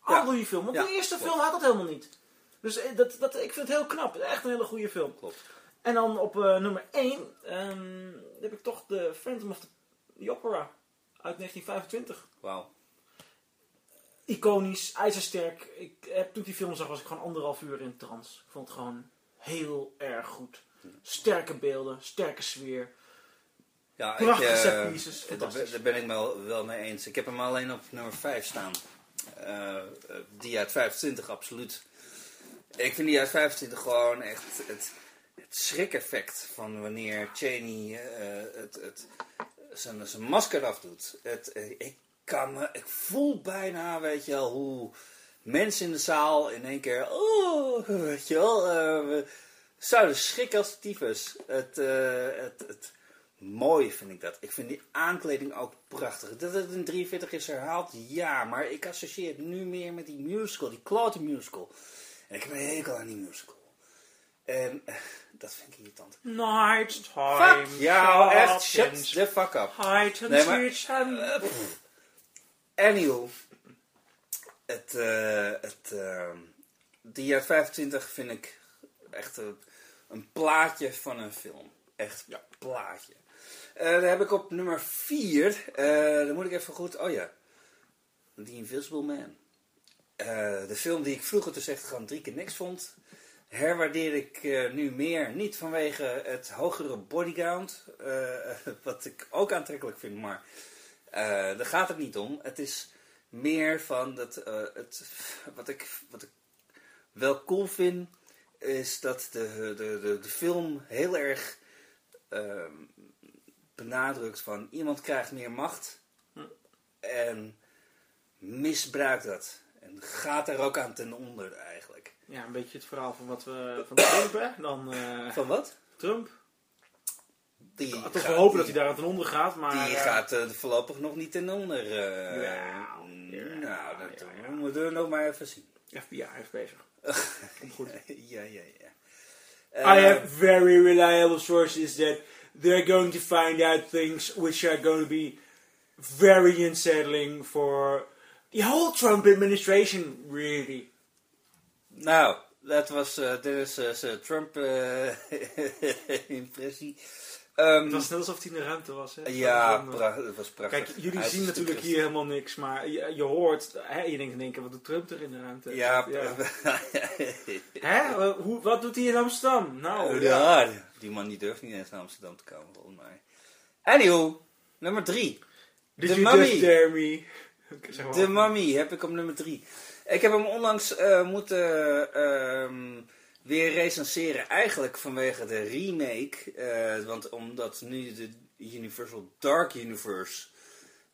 Al Ja. goede film. Want de eerste film had dat helemaal niet. Dus eh, dat, dat, ik vind het heel knap. Echt een hele goede film. Klopt. En dan op eh, nummer 1 ehm, heb ik toch de Phantom of the, the Opera uit 1925. Wauw. Iconisch, ijzersterk. Ik heb, toen ik die film zag was ik gewoon anderhalf uur in trance. Ik vond het gewoon heel erg goed. Sterke beelden, sterke sfeer. Ja, Prachtige eh, set pieces, Daar, fantastisch. daar ben ik me wel, wel mee eens. Ik heb hem alleen op nummer 5 staan. Eh, eh, die uit 25, absoluut. Ik vind die uit 25 gewoon echt het, het schrikeffect van wanneer Cheney eh, het, het, zijn, zijn masker afdoet. Het, ik, kan me, ik voel bijna, weet je wel, hoe mensen in de zaal in één keer, oh, weet je wel, eh, we zouden schrikken als tyfus. Het, het, het, mooi vind ik dat. Ik vind die aankleding ook prachtig. Dat het in 43 is herhaald, ja, maar ik associeer het nu meer met die musical, die klote musical. En ik heb een hekel aan die musical. En eh, dat vind ik irritant. Night time. Fuck jou, echt, Shut the fuck up. Hide and Nee, maar- and- Eh, pff. Anywho. Het, eh, het, eh, die uit 25 vind ik echt een, een plaatje van een film. Echt ja, plaatje. Eh daar heb ik op nummer 4. dan moet ik even goed. Oh ja. The Invisible Man. Eh, de film die ik vroeger dus echt gewoon drie keer niks vond. Herwaardeer ik eh, nu meer. Niet vanwege het hogere eh, wat ik ook aantrekkelijk vind. Maar eh, daar gaat het niet om. Het is meer van dat. eh, het, wat, ik, wat ik wel cool vind. Is dat de, de, de, de film heel erg ehm, benadrukt van iemand krijgt meer macht. En misbruikt dat. En gaat er ook aan ten onder eigenlijk. Ja, een beetje het verhaal van wat we van Trump, hè? Dan eh, Van wat? Trump. Die Toch wel hopen dat hij daar aan ten onder gaat, maar... Die eh, gaat eh, voorlopig nog niet ten onder. eh. Ja, nou, dat ja, ja. we moeten we nog maar even zien. FBI is bezig. Komt goed. ja, ja, ja. I have very reliable sources that they're going to find out things which are going to be very unsettling for the whole Trump administration, really. Nou, dat was eh Dennis' eh, Trump-impressie. Het was net alsof hij in de ruimte was, hè? ja, eh, was prachtig. Kijk, jullie Uit zien natuurlijk hier helemaal niks, maar je, je hoort, hè, je denkt in één keer, wat doet Trump er in de ruimte? Ja, Hè? Eh, Hoe, wat doet hij in Amsterdam? Nou, ja. Die man die durft niet eens naar Amsterdam te komen, volgens mij. Anywho, nummer drie. Did The you Mummy. zeg maar. De Mummy heb ik op nummer 3. Ik heb hem onlangs eh, moeten ehm, weer recenseren. Eigenlijk vanwege de remake. eh, want omdat nu de Universal Dark Universe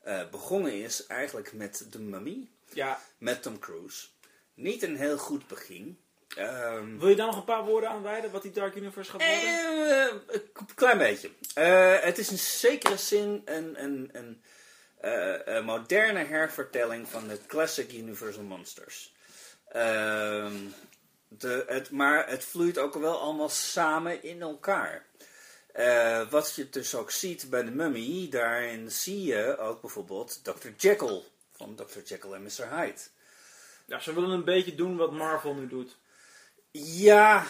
eh, begonnen is. Eigenlijk met de Mummy. Ja, Met Tom Cruise. Niet een heel goed begin. Ehm, wil je daar nog een paar woorden aan wijden, wat die Dark Universe gaat worden? eh, een klein beetje. Eh, het is in zekere zin een, een, een, eh, een moderne hervertelling van de classic Universal Monsters. Ehm, de, het, maar het vloeit ook wel allemaal samen in elkaar. Eh, wat je dus ook ziet bij de Mummy, daarin zie je ook bijvoorbeeld Dr. Jekyll van Dr. Jekyll en Mr. Hyde. Ja, ze willen een beetje doen wat Marvel nu doet. Ja,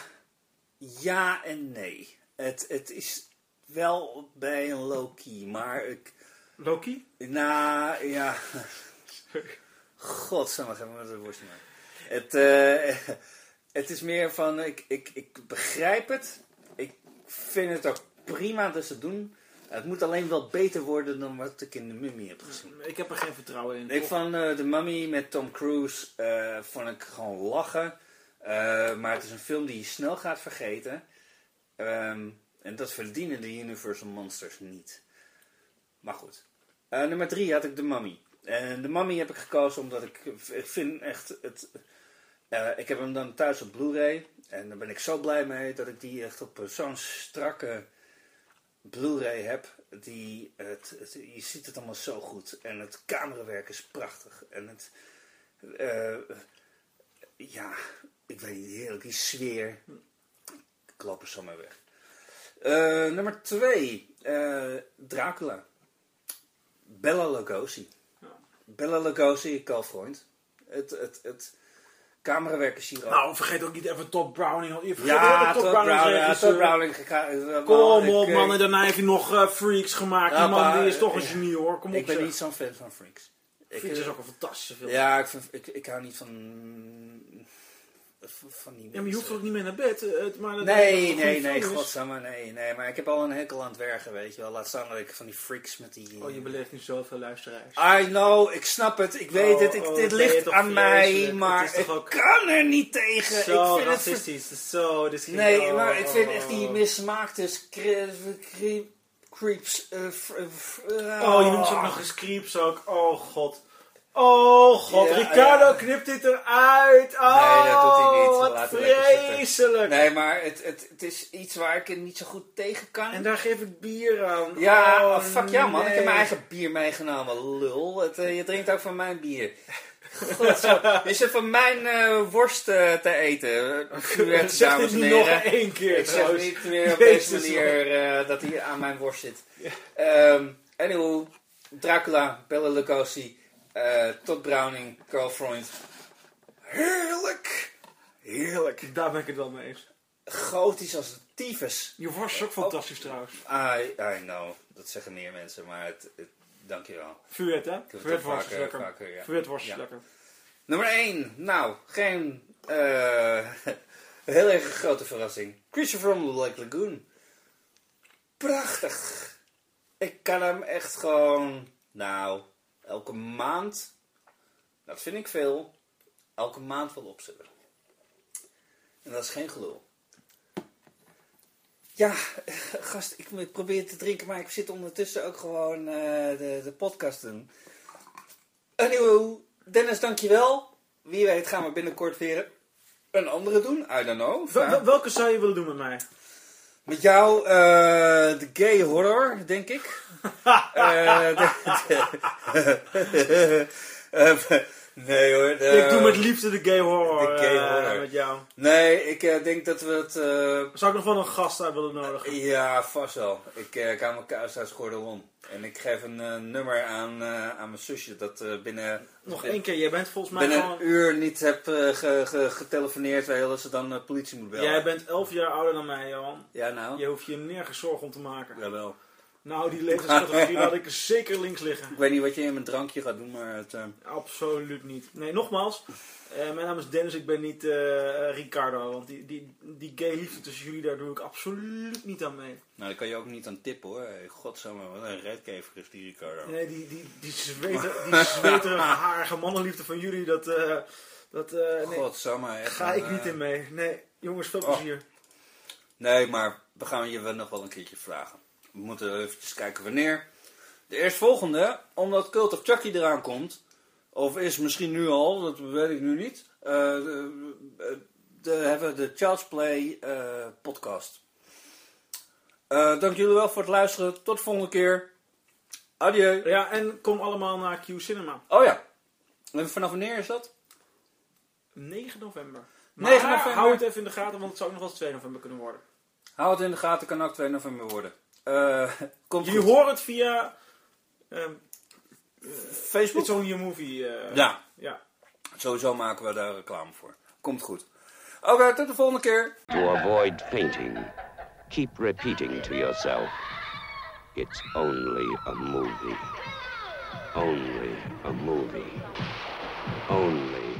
ja en nee. Het, het is wel bij een low-key, maar ik... Loki? Nou, ja... Godsamme, gaan we met het woordje maken. Het, eh, het is meer van, ik, ik, ik begrijp het. Ik vind het ook prima dat ze het doen. Het moet alleen wel beter worden dan wat ik in de Mummy heb gezien. Ik heb er geen vertrouwen in. Ik vond eh, de Mummy met Tom Cruise eh, vond ik gewoon lachen. Eh, maar het is een film die je snel gaat vergeten. Ehm, en dat verdienen de Universal Monsters niet. Maar goed. Eh, nummer drie had ik de Mummy. En de Mummy heb ik gekozen omdat ik, ik vind echt het... eh, ik heb hem dan thuis op Blu-ray. En daar ben ik zo blij mee dat ik die echt op zo'n strakke Blu-ray heb. Die, het, je ziet het allemaal zo goed. En het camerawerk is prachtig. En het... ja, ik weet niet, heerlijk. Die sfeer. Ik loop er zo mee weg. Eh, nummer twee. eh, Dracula. Bella Lugosi. Ja. Bella Lugosi, Calvriend. Het, het, het camerawerk is hier ook. Nou, vergeet ook niet even Todd Browning. Je vergeet ja, Todd Browning. Ja. Todd Browning. eh, Kom op, ik, man. En daarna heeft hij nog Freaks gemaakt. Ja, die man maar, die is toch een genie, hoor. Kom op, Ik ben zeg. niet zo'n fan van Freaks. Ik, Freaks is ook een fantastische film. Ja, ik, vind, ik, ik hou niet van... Van die Ja, maar je hoeft ook niet mee naar bed. eh, het- maar dat- Nee, het nee, nee, godsamme, nee, nee. Maar ik heb al een hekel aan dwergen, weet je wel. Laat staan dat ik van die freaks met die... Oh, je beleeft nu zoveel luisteraars. I know, ik snap het, ik weet Oh, het, ik, oh, dit ligt aan mij, maar Het ik ook- kan er niet tegen. Zo ik vind het... racistisch. Zo, dus Nee, maar ik vind echt die mismaakte cre- cre- creeps... eh, eh, Oh, je noemt ze ook nog eens creeps ook. Oh, god. Oh, god. Ja, Ricardo ja. knipt dit eruit. Oh, Nee, dat doet hij niet. Wat lekker zitten. vreselijk. Nee, maar het, het, het is iets waar ik niet zo goed tegen kan. En daar geef ik bier aan. Ja, oh, fuck ja man, ik heb nee. mijn eigen bier meegenomen, lul. Het, eh, je drinkt ook van mijn bier. God, zo. Je zit van mijn eh, worst eh, te eten. Dames en niet nog heren. één keer Ik zeg trouwens. niet meer op Jezus, deze manier dat hij aan mijn worst zit. Ehm anywho, Dracula, Bela Lugosi, eh Todd Browning, Carl Freund. Heerlijk! Heerlijk. Daar ben ik het wel mee eens. Gotisch als een tyfus. Je is ook fantastisch trouwens. I, I know, dat zeggen meer mensen, maar het, het, dankjewel. Vuurwet, hè? Is vaker- lekker. vaker, ja. Ja. lekker. Nummer 1. Nou, geen eh, heel erg grote verrassing. Creature from the Lake Lagoon. Prachtig. Ik kan hem echt gewoon, nou, elke maand, dat vind ik veel, elke maand wel opzetten. En dat is geen gelul. Ja, gast, ik, probeer te drinken, maar ik zit ondertussen ook gewoon eh, de, de podcast doen. Anyway, Dennis, dankjewel. Wie weet gaan we binnenkort weer een andere doen. I don't know. Wel- welke zou je willen doen met mij? Met jou eh, de gay horror, denk ik. Eh, de- de- Eh, nee hoor. de- ik doe met liefde de gay horror, de gay eh, horror. met jou. Nee, ik eh, denk dat we het... eh, Zou ik nog wel een gast uit willen nodigen? ja, vast wel. Ik ga mijn kuis uit. En ik geef een nummer aan, aan mijn zusje dat binnen... Nog één keer, jij bent volgens mij binnen gewoon... een uur niet heb ge- ge- getelefoneerd, dat ze dan de politie moet bellen. Jij bent elf jaar ouder dan mij, Johan. Ja, nou. Je hoeft je nergens zorgen om te maken. Jawel. Nou, die levenscategorie laat ik zeker links liggen. Ik weet niet wat je in mijn drankje gaat doen, maar het... eh, Absoluut niet. Nee, nogmaals. eh, mijn naam is Dennis, ik ben niet eh, Ricardo. Want die, die, die gay liefde tussen jullie, daar doe ik absoluut niet aan mee. Nou, daar kan je ook niet aan tippen hoor. Godsamme, wat een redkever is die Ricardo. Nee, die, die, die, zweter, die zweterige, harige mannenliefde van jullie, dat, dat nee, Godsamme. echt ga ik niet in mee. Nee, jongens, veel Oh. plezier. Nee, maar we gaan je wel nog wel een keertje vragen. We moeten eventjes kijken wanneer. De eerstvolgende, omdat Cult of Chucky eraan komt, of is misschien nu al, dat weet ik nu niet, eh, de, de, hebben we de Child's Play eh, podcast. Eh, dank jullie wel voor het luisteren. Tot de volgende keer. Adieu. Ja, en kom allemaal naar Q Cinema. Oh ja. En vanaf wanneer is dat? 9 november. 9 Maar november. hou het even in de gaten, want het zou ook nog wel eens 2 november kunnen worden. Hou het in de gaten, kan ook 2 november worden. Eh komt Jullie horen het via ehm Facebook? It's Only a Movie. eh, Ja, ja. sowieso maken we daar reclame voor. Komt goed. Oké, tot de volgende keer. To avoid fainting, keep repeating to yourself, it's only a movie. Only a movie. Only a movie.